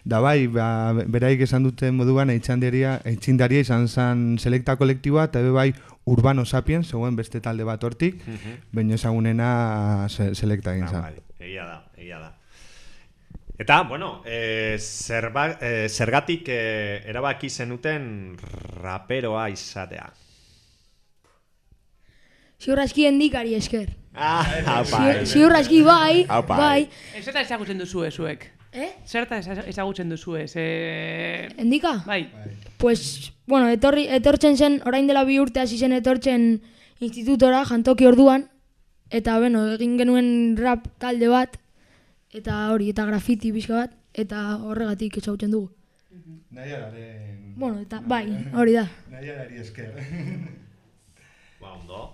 da bai, ba, beraik esan duten moduan eitxandaria, eitxindaria izan zen selekta kolektiboa, eta be bai Urbano Sapiens, zegoen beste talde bat hortik, Mhm. baina ezagunena se, selekta egin zen. bai, egia da, egia da. Eta, bueno, eh, zerba, eh, zergatik eh, erabaki zenuten raperoa izatea. Ziur aski endikari esker. Ah, Ziur- eh. Ziur aski bai, bai. Zerta ezagutzen duzue zuek? Eh? Zerta eza- ezagutzen duzue? Ze... Endika? Bai. Pues, bueno, etorri, etortzen zen, orain dela bi urte hasi zen etortzen institutora, jantoki orduan, eta, bueno, egin genuen rap talde bat, eta hori, eta grafiti bizka bat, eta horregatik ezagutzen dugu. Nahiararen... Bueno, eta bai, hori da. Nahiarari esker. Ba, ondo.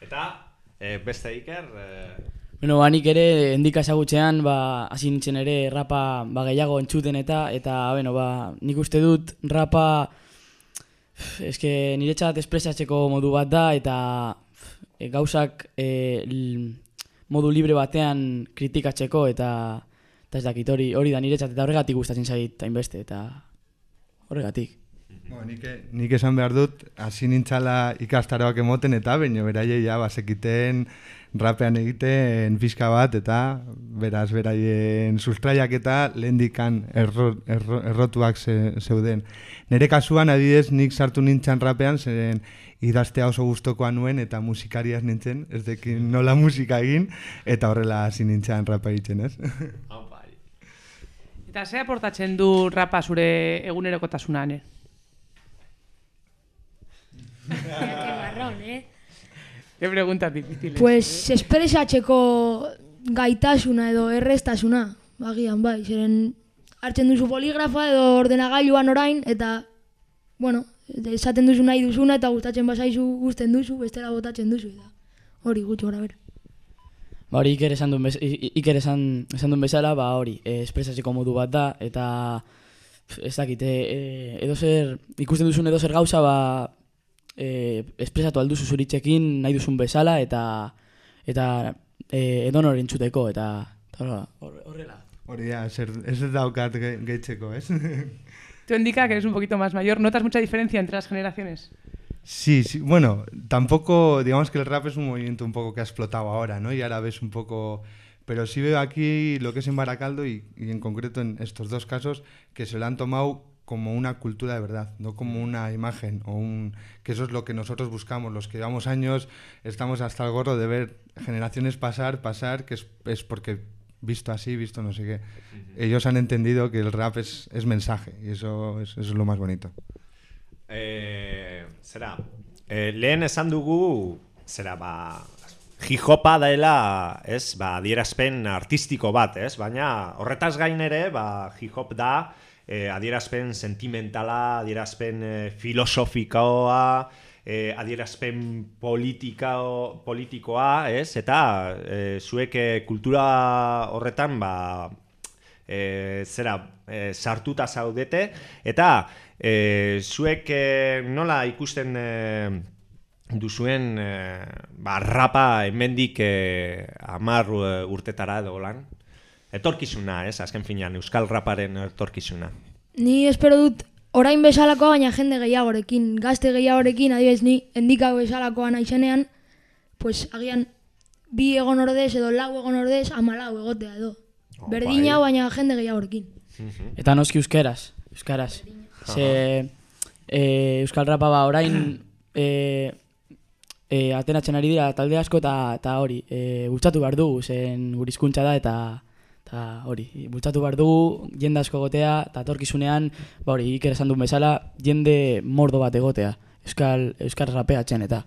Eta, eh, beste Iker... Eh, Bueno, ba, nik ere endika ezagutzean, ba, hasi nintzen ere rapa ba, gehiago entzuten eta, eta, bueno, ba, nik uste dut rapa, eske niretzat espresatzeko modu bat da, eta e, gauzak e, modu libre batean kritikatzeko, eta, eta ez dakit hori, hori da niretzat, eta horregatik gustatzen zait hainbeste, eta horregatik. Bueno, nik, nik esan behar dut, hasi nintzala ikastaroak emoten eta baino beraiei ja basekiten rapean egiten fiska bat eta beraz beraien sustraiak eta lehendikan erro, erro, errotuak ze, zeuden. Nere kasuan adidez nik sartu nintzen rapean zeren idaztea oso gustokoa nuen eta musikariaz nintzen, ez dekin nola musika egin eta horrela hasi nintzen rapa egiten, ez? Eta ze aportatzen du rapa zure egunerokotasunan, eh? Qué marrón, eh? Qué preguntas difíciles. Pues espresatzeko gaitasuna edo errestasuna, bagian bai, zeren hartzen duzu poligrafa edo ordenagailuan orain, eta, bueno, esaten duzu nahi duzuna eta gustatzen bazaizu gusten duzu, bestela botatzen duzu, eta hori gutxi gora bera. Ba hori Iker esan duen, bez, Iker esan, esan duen bezala, ba hori, e, espresatzeko modu bat da, eta ez dakit, e, e, edo zer, ikusten duzun edo zer gauza, ba, e, espresatu alduzu zuritxekin nahi duzun bezala, eta eta e, edo noren txuteko, eta, eta horrela, hor- horrela. Hori da, ez daukat ge- gehitzeko, ez? Tú indica que eres un poquito más mayor. ¿Notas mucha diferencia entre las generaciones? Sí, sí, bueno, tampoco, digamos que el rap es un movimiento un poco que ha explotado ahora, ¿no? Y ahora ves un poco, pero sí veo aquí lo que es en Baracaldo y, y en concreto en estos dos casos que se lo han tomado como una cultura de verdad, no como una imagen o un que eso es lo que nosotros buscamos, los que llevamos años estamos hasta el gorro de ver generaciones pasar, pasar, que es, es porque visto así, visto no sé qué. Ellos han entendido que el rap es, es mensaje y eso es, eso es lo más bonito. E, zera, e, lehen esan dugu, zera, ba, hijopa daela, ez, ba, adierazpen artistiko bat, ez, baina horretaz gain ere, ba, hip-hop da, e, adierazpen sentimentala, adierazpen e, filosofikoa, e, adierazpen politika, politikoa, ez, eta e, zuek kultura horretan, ba, e, zera e, sartuta zaudete. Eta e, zuek e, nola ikusten e, duzuen e, ba, rapa hemendik e, amar urtetara edo lan etorkizuna, ez, azken finean, euskal raparen etorkizuna Ni espero dut orain bezalakoa baina jende gehiagorekin, gazte gehiagorekin, adibidez ni endikako bezalakoa naizenean, pues agian bi egon ordez edo lau egon ordez amalau egotea edo. Berdina baina jende gehiagorekin. Eta noski euskeraz, euskaraz. Ze e, euskal rapa ba orain e, e, ateratzen ari dira talde asko eta eta hori, e, bultzatu behar dugu, zen gure hizkuntza da eta eta hori, bultzatu behar dugu jende asko egotea eta etorkizunean, ba hori, Iker esan duen bezala, jende mordo bat egotea, euskal, euskal rapeatzen eta.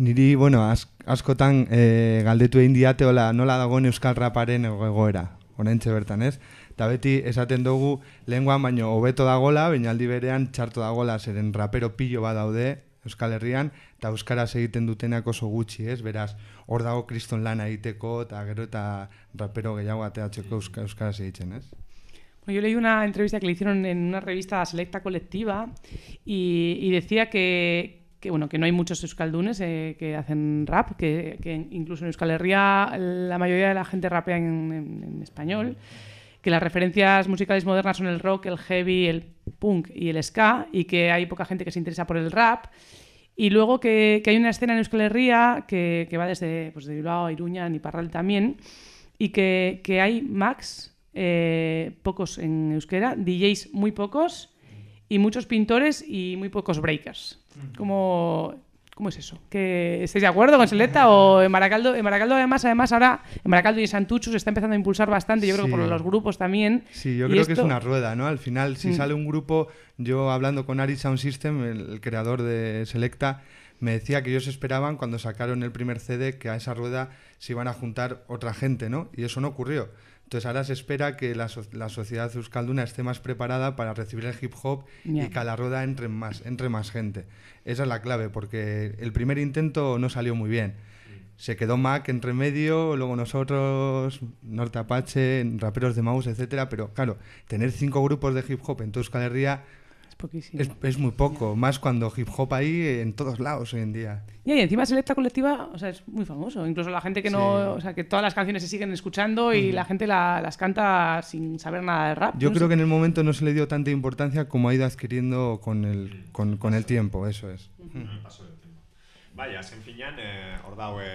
Niri, bueno, askotan e, galdetu egin diate hola, nola dagoen euskal raparen ego- egoera, oraintxe bertan, ez? Eta beti esaten dugu lenguan baino hobeto dagola, baina aldi berean txarto dagola, zeren rapero pillo bat daude Euskal Herrian, eta euskaraz egiten dutenak oso gutxi, ez? Beraz, hor dago kriston lana egiteko, eta gero eta rapero gehiago ateatzeko euska, euskaraz egiten, ez? Bueno, yo leí una entrevista que le hicieron en una revista selecta colectiva y, y decía que, que, bueno, que no hay muchos euskaldunes eh, que hacen rap, que, que incluso en Euskal Herria la mayoría de la gente rapea en, en- en español, que las referencias musicales modernas son el rock, el heavy, el punk y el ska, y que hay poca gente que se interesa por el rap. Y luego que, que hay una escena en Euskal Herria que, que va desde pues, de Bilbao a Iruña, Iparral también, y que, que hay max, eh, pocos en euskera, DJs muy pocos, y muchos pintores y muy pocos breakers. ¿Cómo, cómo es eso? ¿Que ¿Estáis de acuerdo con Selecta? ¿O en Maracaldo? En Maracaldo además, además ahora, en Maracaldo y en Santuchu se está empezando a impulsar bastante, yo creo que por los grupos también. Sí, yo Y creo que es una rueda, ¿no? Al final, si Mm. sale un grupo, yo hablando con Ari Sound System, el, el creador de Selecta, me decía que ellos esperaban cuando sacaron el primer CD que a esa rueda se iban a juntar otra gente, ¿no? Y eso no ocurrió. Entonces ahora se espera que la, so- la sociedad euskalduna esté más preparada para recibir el hip hop y que a la rueda entre más, entre más gente. Esa es la clave, porque el primer intento no salió muy bien. Se quedó Mac entre medio, luego nosotros, Norte Apache, raperos de Mouse, etcétera, pero claro, tener cinco grupos de hip hop en toda Euskal Herria Es poquísimo. es, es muy poco, más cuando hip hop ahí en todos lados hoy en día. Y ahí, encima Selecta Colectiva, o sea, es muy famoso. Incluso la gente que no, Sí. o sea, que todas las canciones se siguen escuchando y la gente la- las canta sin saber nada de rap. Yo No creo sé. que en el momento no se le dio tanta importancia como ha ido adquiriendo con el, con, con el tiempo, eso es. Bai, azken finean, eh, hor daue,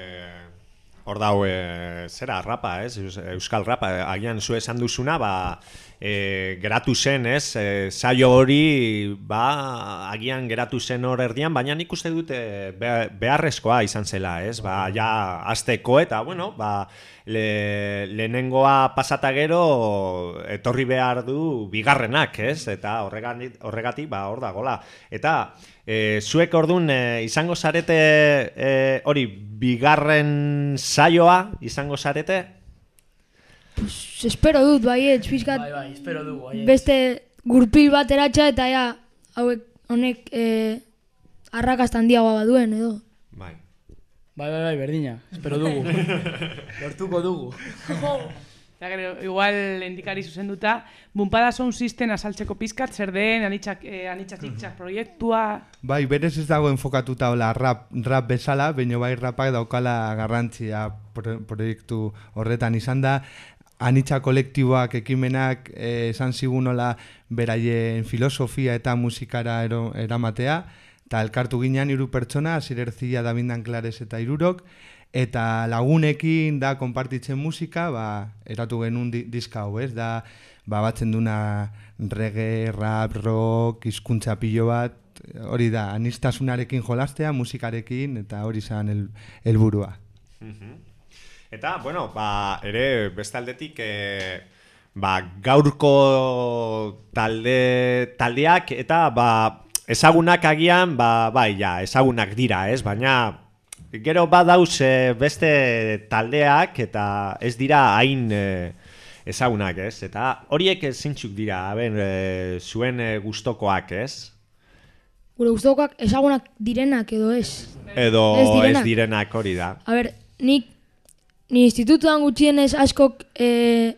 hor daue, zera, rapa, ez, Eus- euskal rapa, agian zu esan duzuna, ba, e, geratu zen, ez, e, saio hori, ba, agian geratu zen hor erdian, baina nik uste dute be- beharrezkoa izan zela, ez, ba, ja, azteko eta, bueno, ba, le, lehenengoa pasata gero etorri behar du bigarrenak, ez? Eta horregatik, horregatik ba, hor dagola. Eta e, zuek ordun e, izango zarete e, hori bigarren saioa izango zarete? Pues, espero dut, baietz, pizkat Bai, bai, espero dugu, baietz. beste gurpil bat eratxa eta ja, hauek honek eh, arrakasta handiagoa baduen edo. Bai. Bai, bai, bai, berdina. Espero dugu. Lortuko dugu. Eta gero, igual endikari zuzenduta, Bumpada Sound System asaltzeko pizkat, zer den, anitzak, eh, anitzak proiektua, Bai, berez ez dago enfokatuta hola rap, rap bezala, baina bai rapak daukala garrantzia pro- proiektu horretan izan da. Anitza kolektiboak, ekimenak, eh, esan zigun hola beraien filosofia eta musikara ero, eramatea, eta elkartu ginean hiru pertsona, Zirerzia, Davindan Klares eta Irurok, eta lagunekin da konpartitzen musika, ba, eratu genuen di, diska hau, ez? Da, ba, batzen duna reggae, rap, rock, hizkuntza pilo bat, hori da, anistasunarekin jolastea, musikarekin, eta hori zan el, helburua. Mhm. Eta, bueno, ba, ere, beste aldetik, e, ba, gaurko talde, taldeak, eta, ba, ezagunak agian, ba, bai, ja, ezagunak dira, ez? Baina, gero badauz e, beste taldeak, eta ez dira hain e, ezagunak, ez? Eta horiek zintxuk dira, ben, e, zuen e, gustokoak, ez? Gure guztokoak ezagunak direnak edo ez. Edo Ez ez direnak. direnak hori da. A ber, nik, ni institutuan gutxienez askok e,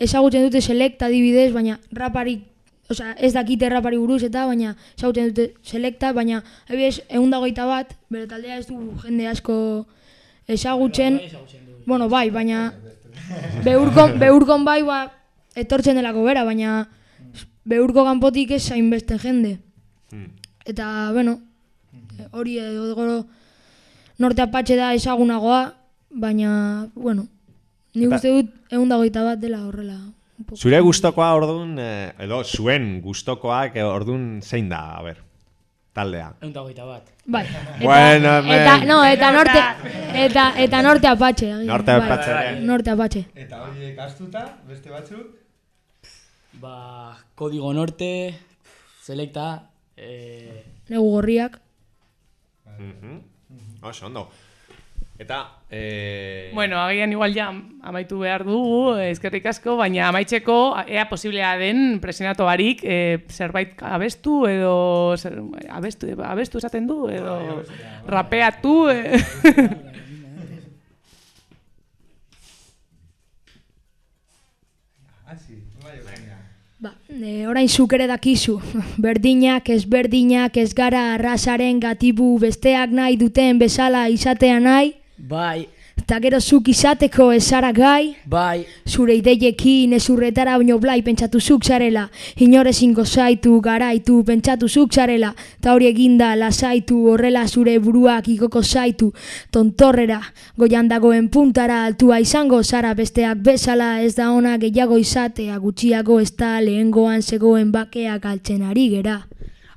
ezagutzen dute selekta adibidez, baina rapari, osea, ez dakite rapari buruz eta, baina ezagutzen dute selekta, baina adibidez, egun dagoita bat, bere taldea ez du jende asko ezagutzen, bueno, bai, baina beurkon, beurkon bai, ba, etortzen delako bera, baina beurko kanpotik ez hainbeste jende. Eta, bueno, hori edo gero norte apatxe da ezagunagoa, baina, bueno, ni Eta- uste dut egun dagoita bat dela horrela. Zure gustokoa ordun eh, edo zuen gustokoak eh, ordun zein da, a ber. Taldea. Egun eta hogeita bat. Bai. Eta, Bueno, hemen. eta, no, eta norte, eta, eta norte apatxe. Norte bai, apatxe ere. Norte apatxe. Eta horiek astuta, beste batzuk? Ba, Kodigo Norte, Selecta, eh, Negu gorriak. Mhm. Oso, ondo. Eta, eh... Bueno, agian igual ja amaitu behar dugu, eh, eskerrik asko, baina amaitzeko ea posiblea den presionatu barik eh, zerbait abestu edo zer, abestu, abestu esaten du edo rapeatu. Eh. Ba, e, orain zuk ere dakizu. Berdinak, ezberdinak, ez gara arrasaren gatibu besteak nahi duten bezala izatea nahi. Bai, Eta gero zuk izateko ezara gai. bai, Zure ideiekin ezurretara baino blai pentsatu zuk zarela. Inorezingo zaitu, garaitu, pentsatu zuk zarela. Ta hori eginda lasaitu, horrela zure buruak ikoko zaitu. Tontorrera, goian dagoen puntara altua izango zara besteak bezala ez da ona gehiago izatea gutxiago ez da lehengoan zegoen bakea galtzen ari gera.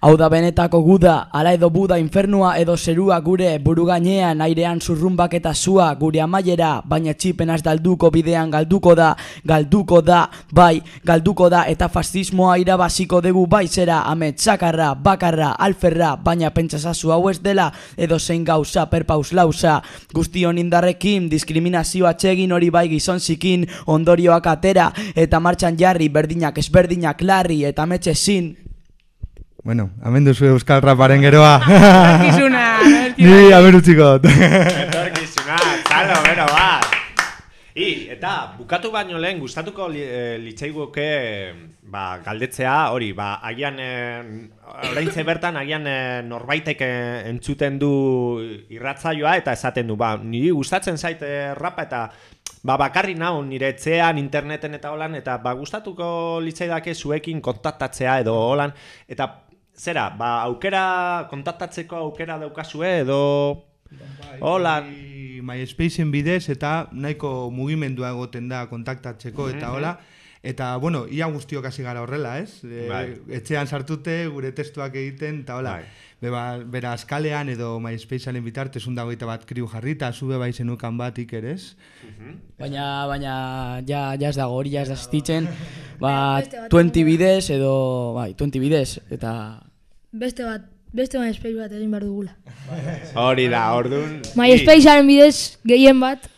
Hau da benetako guda, ala edo buda infernua edo zerua gure buru gainean airean zurrumbak eta zua gure amaiera, baina txipenaz dalduko bidean galduko da, galduko da, bai, galduko da eta fascismoa irabaziko dugu bai zera, ametsakarra, bakarra, alferra, baina pentsasazu hau ez dela, edo zein gauza, perpaus lausa, guztion indarrekin, diskriminazio atsegin hori bai gizon zikin, ondorioak atera, eta martxan jarri, berdinak ezberdinak larri, eta metxe zin, Bueno, hemen duzu Euskal Raparen geroa. Etorkizuna, Ni hemen utzikot. Etorkizuna, txalo, bero, bat. I, eta bukatu baino lehen gustatuko li, e, litzaiguke ba, galdetzea hori, ba, agian e, oraintze bertan agian e, norbaitek entzuten du irratzaioa eta esaten du, ba, niri gustatzen zait rapa eta ba, bakarri nau nire etxean, interneten eta holan, eta ba, gustatuko litzaidake zuekin kontaktatzea edo holan, eta zera, ba, aukera, kontaktatzeko aukera daukazue edo holan, Bai, MySpaceen bidez eta nahiko mugimendua egoten da kontaktatzeko eta Mhm. hola. Eta, bueno, ia guztiok hasi gara horrela, ez? E, Bai. Etxean sartute, gure testuak egiten, eta hola. Bai. Beba, bera askalean edo MySpacearen bitartez undagoita bat kriu jarrita, zube bai zenukan bat ikerez. Baina, baina, ja, ja ez dago, hori ja ez da existitzen, ba, Beste bat 20 bidez edo, bai, 20 bidez, eta... Beste bat, beste MySpace bat egin behar dugula. hori da, ordun. MySpacearen bidez gehien bat,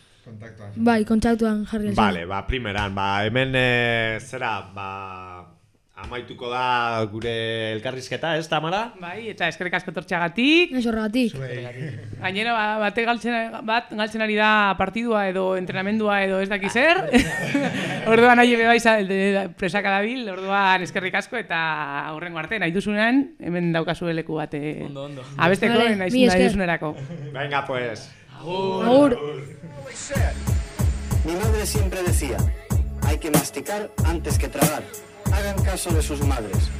bai, kontaktuan jarri. Vale, ba, primeran, ba, hemen e, zera, ba, Amaituko da gure elkarrizketa, ez, Tamara? Bai, eta eskerrik asko tortxagatik. Ez horregatik. Gainera, ba, bate galtzen, bat galtzen ari da partidua edo entrenamendua edo ez daki zer. orduan nahi baiza, presaka dabil, orduan eskerrik asko eta aurrengo arte, nahi duzunean, hemen daukazu leku bat. eh, Ondo, ondo. Abesteko, Vale, nahi, nahi duzunerako. Venga, pues. Agur. Mi madre siempre decía, hay que masticar antes que tragar. Hagan caso de sus madres.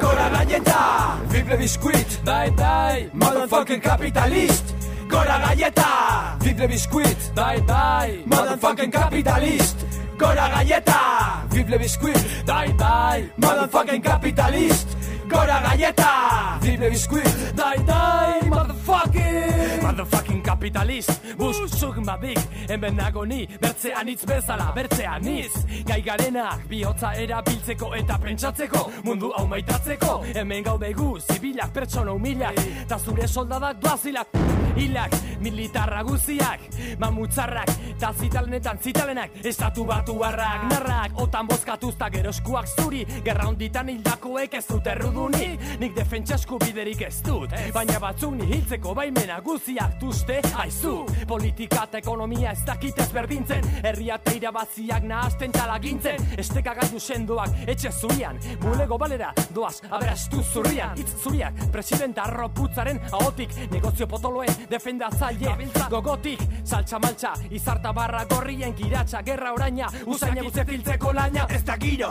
Gora galleta, triple biscuit, dai dai, motherfucking capitalist. Gora galleta, triple biscuit, dai dai, motherfucking capitalist. Gora galleta, triple biscuit, dai dai, motherfucking capitalist. Gora galleta, triple biscuit, dai dai, motherfucking, motherfucking capitalist. Bus zuk babik, hemen nago ni, bertzean hitz bezala, bertzean hitz. Gai garenak, bihotza erabiltzeko eta pentsatzeko, mundu hau maitatzeko, hemen gaude gu, zibilak, pertsona humilak, eta zure soldadak doazilak, hilak, militarra guziak, mamutzarrak, eta zitalenetan zitalenak, estatu batu harrak, narrak, otan bozkatuz eta geroskuak zuri, gerra honditan hildakoek ez dut erruduni, nik defentsa eskubiderik ez dut, baina batzuk ni hiltzeko baimena guziak tuzte, aizu, politika eta ekonomia ez dakit ezberdintzen, herria eta irabaziak nahazten talagintzen, esteka gaitu sendoak, etxe zurian, bulego balera, doaz, aberastu zurrian, hitz zuriak, presidenta arroputzaren ahotik, negozio potoloen defendatzaile, gogotik, saltza maltza, izarta barra gorrien kiratxa, gerra oraina, usaina guzti filtzeko laina, ez da giro,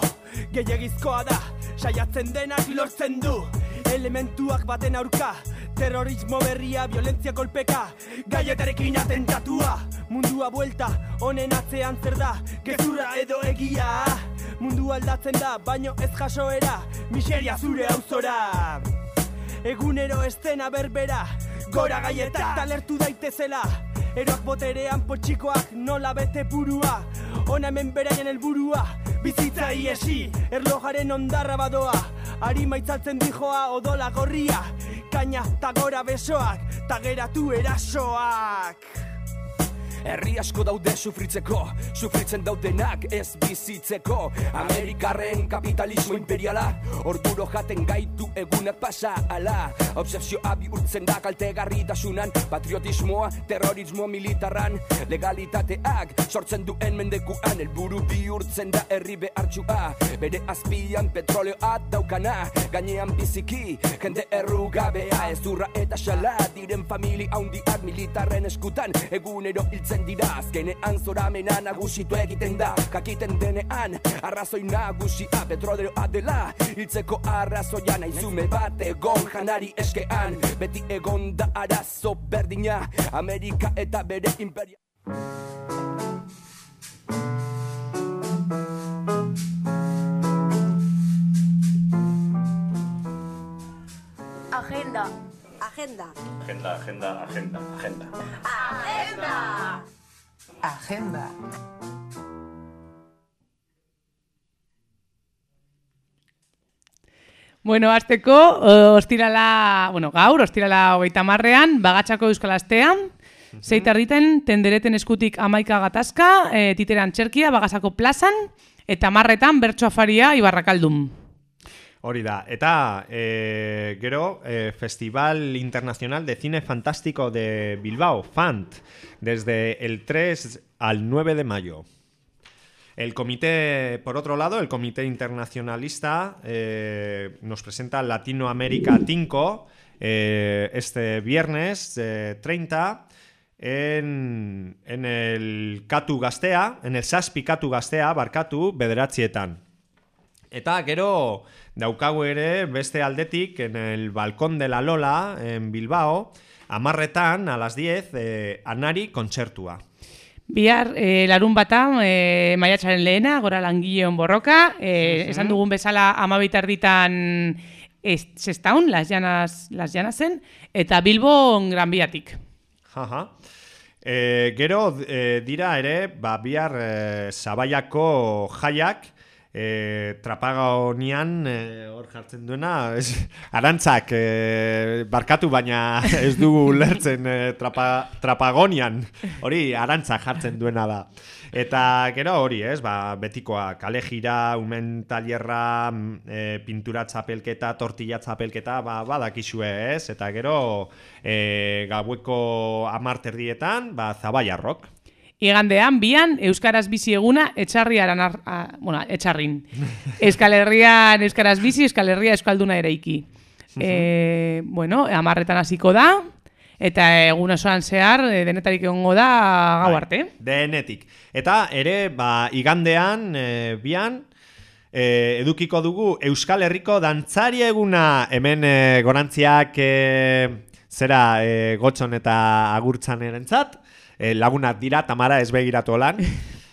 gehiagizkoa da, saiatzen denak lortzen du, elementuak baten aurka, terrorismo berria, violentzia kolpeka, gaietarekin atentatua, mundua buelta, honen atzean zer da, gezurra edo egia, mundu aldatzen da, baino ez jasoera, miseria zure auzora. Egunero estena berbera, gora gaieta, talertu daitezela, eroak boterean potxikoak nola bete burua, ona hemen beraien helburua, bizitza iesi, erlojaren ondarra badoa, harima itzaltzen dijoa odola gorria, kaina ta gora besoak, ta geratu erasoak. Herri asko daude sufritzeko, sufritzen daudenak ez bizitzeko. Amerikarren kapitalismo imperiala, orduro jaten gaitu egunak pasa ala. Obsesioa bihurtzen da kaltegarritasunan, patriotismoa, terrorismo militarran. Legalitateak sortzen duen mendekuan, helburu bihurtzen da herri behartxua Bere azpian petroleoa daukana, gainean biziki, jende errugabea. Ez urra eta xala diren famili haundiak militarren eskutan Egunero hiltzen dira, azkenean zoramena nagusitu egiten da. Kakiten denean, arrazoi nagusia petroleoa dela. Hiltzeko arrazoia naizume bat egon janari eskean. Beti egon da arazo berdina, Amerika eta bere imperia Agenda. Agenda. Agenda, agenda, agenda, agenda. Agenda. Agenda. Bueno, azteko, uh, ostirala, bueno, gaur, ostirala hogeita marrean, bagatxako euskal astean, Zeit erditen, tendereten eskutik amaika gatazka, e, titeran txerkia, bagasako plazan, eta marretan bertso afaria ibarrakaldun. Hori da, eta e, gero e, Festival Internacional de Cine Fantástico de Bilbao, FANT, desde el 3 al 9 de mayo. El comité, por otro lado, el comité internacionalista eh, nos presenta Latinoamérica 5 eh, este viernes eh, 30 en, en el Katu Gaztea, en el Saspi Katu Gaztea, barkatu, bederatzietan. Eta gero daukagu ere beste aldetik en el balcón de la Lola en Bilbao, amarretan a las 10 eh, Anari kontzertua. Bihar, e, larun bata, e, maiatxaren lehena, gora langileon borroka, e, esan dugun bezala amabitarditan zestaun, las llanas, las llanasen, eta Bilbo Gran Biatik. Jaja. E, gero e, dira ere, ba, bihar e, Zabaiako jaiak e, trapagonian e, hor jartzen duena, ez, arantzak e, barkatu baina ez dugu ulertzen e, trapa, trapagonian, hori arantzak jartzen duena da. Eta gero hori, ez, ba, betikoa, kale jira, umen talerra, mm, e, pintura txapelketa, tortilla txapelketa, ba, badakizue, ez, eta gero e, gaueko amarterdietan, ba, zabaiarrok. Igandean, bian, Euskaraz bizi eguna, etxarriaran, ar, a, bueno, etxarrin. Euskal Herrian Euskaraz bizi, Euskal Herria Euskalduna ereiki. e, bueno, amarretan hasiko da, eta egun osoan zehar, e, denetarik egongo da gau arte. Denetik. Eta ere, ba, igandean, e, bian, e, edukiko dugu Euskal Herriko dantzari eguna hemen e, gorantziak e, zera e, gotxon eta agurtzan erentzat, e, lagunak dira, tamara ez begiratu lan.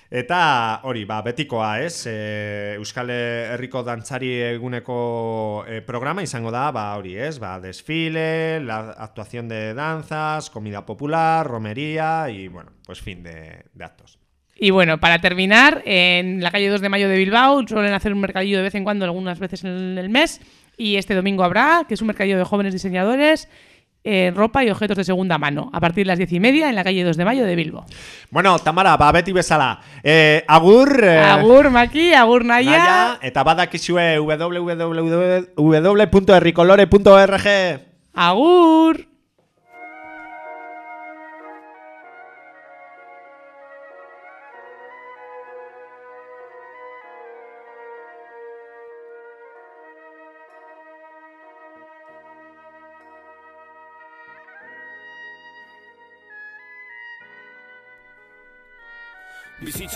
Eta hori, ba, betikoa, ez? E, Euskal Herriko dantzari eguneko e, programa izango da, ba, hori, ez? Ba, desfile, la actuación de danzas, comida popular, romería y, bueno, pues fin de, de actos. Y bueno, para terminar, en la calle 2 de Mayo de Bilbao suelen hacer un mercadillo de vez en cuando, algunas veces en el mes, y este domingo habrá, que es un mercadillo de jóvenes diseñadores, eh, ropa y objetos de segunda mano, a partir de las diez y media en la calle 2 de Mayo de Bilbo. Bueno, Tamara, ba, beti bezala. Eh, agur... Eh, Agur, Maki, agur, Naya. Naya, eta badakizue www.herrikolore.org Agur!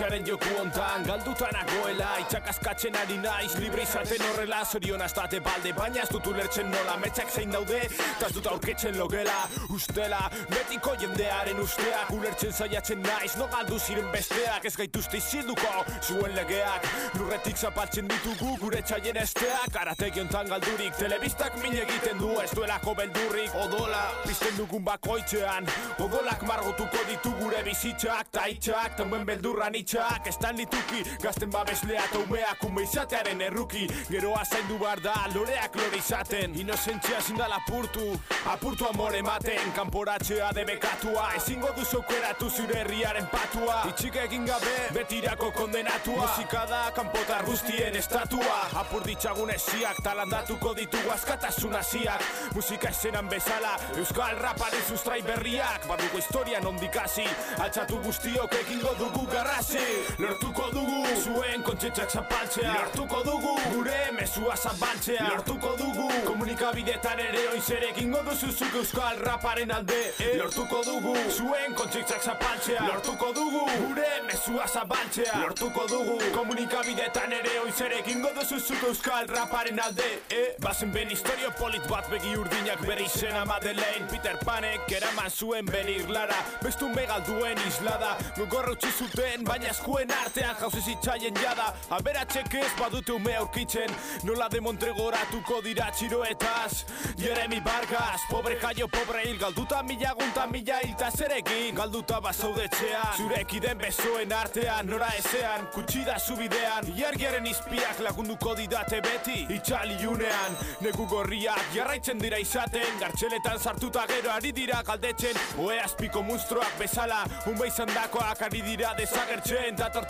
Bizitzaren joku hontan galduta nagoela Itxakaskatzen ari naiz libre izaten horrela Zorionaz date balde baina ez dut ulertzen nola Metxak zein daude eta ez dut aurketzen logela Ustela betiko jendearen usteak Ulertzen zaiatzen naiz no galdu ziren besteak Ez gaituzte izilduko zuen legeak Lurretik zapaltzen ditugu gure txaien esteak Karategi hontan galdurik telebistak min egiten du Ez duelako beldurrik odola Pizten dugun bakoitzean Odolak margotuko ditu gure bizitzak Taitzak, tamen beldurran itxak Estan lituki, gazten babeslea eta umeak ume izatearen erruki. Geroa zaindu behar da, loreak lore izaten. Inozentzia zindala apurtu, apurtu amore ematen. Kanporatzea debekatua, ezingo duzu aukeratu zure herriaren patua. Itxik egin gabe, betirako kondenatua. Musika da, kanpotar guztien estatua. Apur ditzagun esiak, talandatuko ditugu askatasun hasiak. Musika esenan bezala, euskal raparen sustrai berriak. Badugu historia nondikasi, altxatu guztiok egingo dugu garrasi Lortuko dugu, zuen kontxetxak zapaltzea. Lortuko dugu, gure mesua zabaltzea. Lortuko dugu, komunikabidetan ere oizer egingo duzu zuk euskal raparen alde eh? Lortuko dugu, zuen kontxetxak zapaltzea. Lortuko dugu, gure mesua zabaltzea. Lortuko dugu, komunikabidetan ere oizer egingo duzu zuk euskal raparen alde eh? Bazen ben historio polit bat begi urdinak bere izena Madeleine Peter Panek eraman zuen ben irlara Bestun begalduen islada. Gogorra utzi zuten baina eskuen artean jauzi zitzaien jada. Aberatxek ez badute ume aurkitzen Nola de Montregoratuko dira txiroetaz. Jeremy Vargas, pobre jaio pobre hil Galduta mila gunta mila hilta zerekin Galduta bazaudetxean Zureki den besoen artean Nora ezean, kutsida zubidean. Iargiaren izpiak lagunduko didate beti Itxaliunean, negu gorriak Jarraitzen dira izaten Gartxeletan sartuta gero ari dira galdetzen. Oe azpiko monstruak bezala Ume izan dakoak ari dira desagertzen Dzień datar tu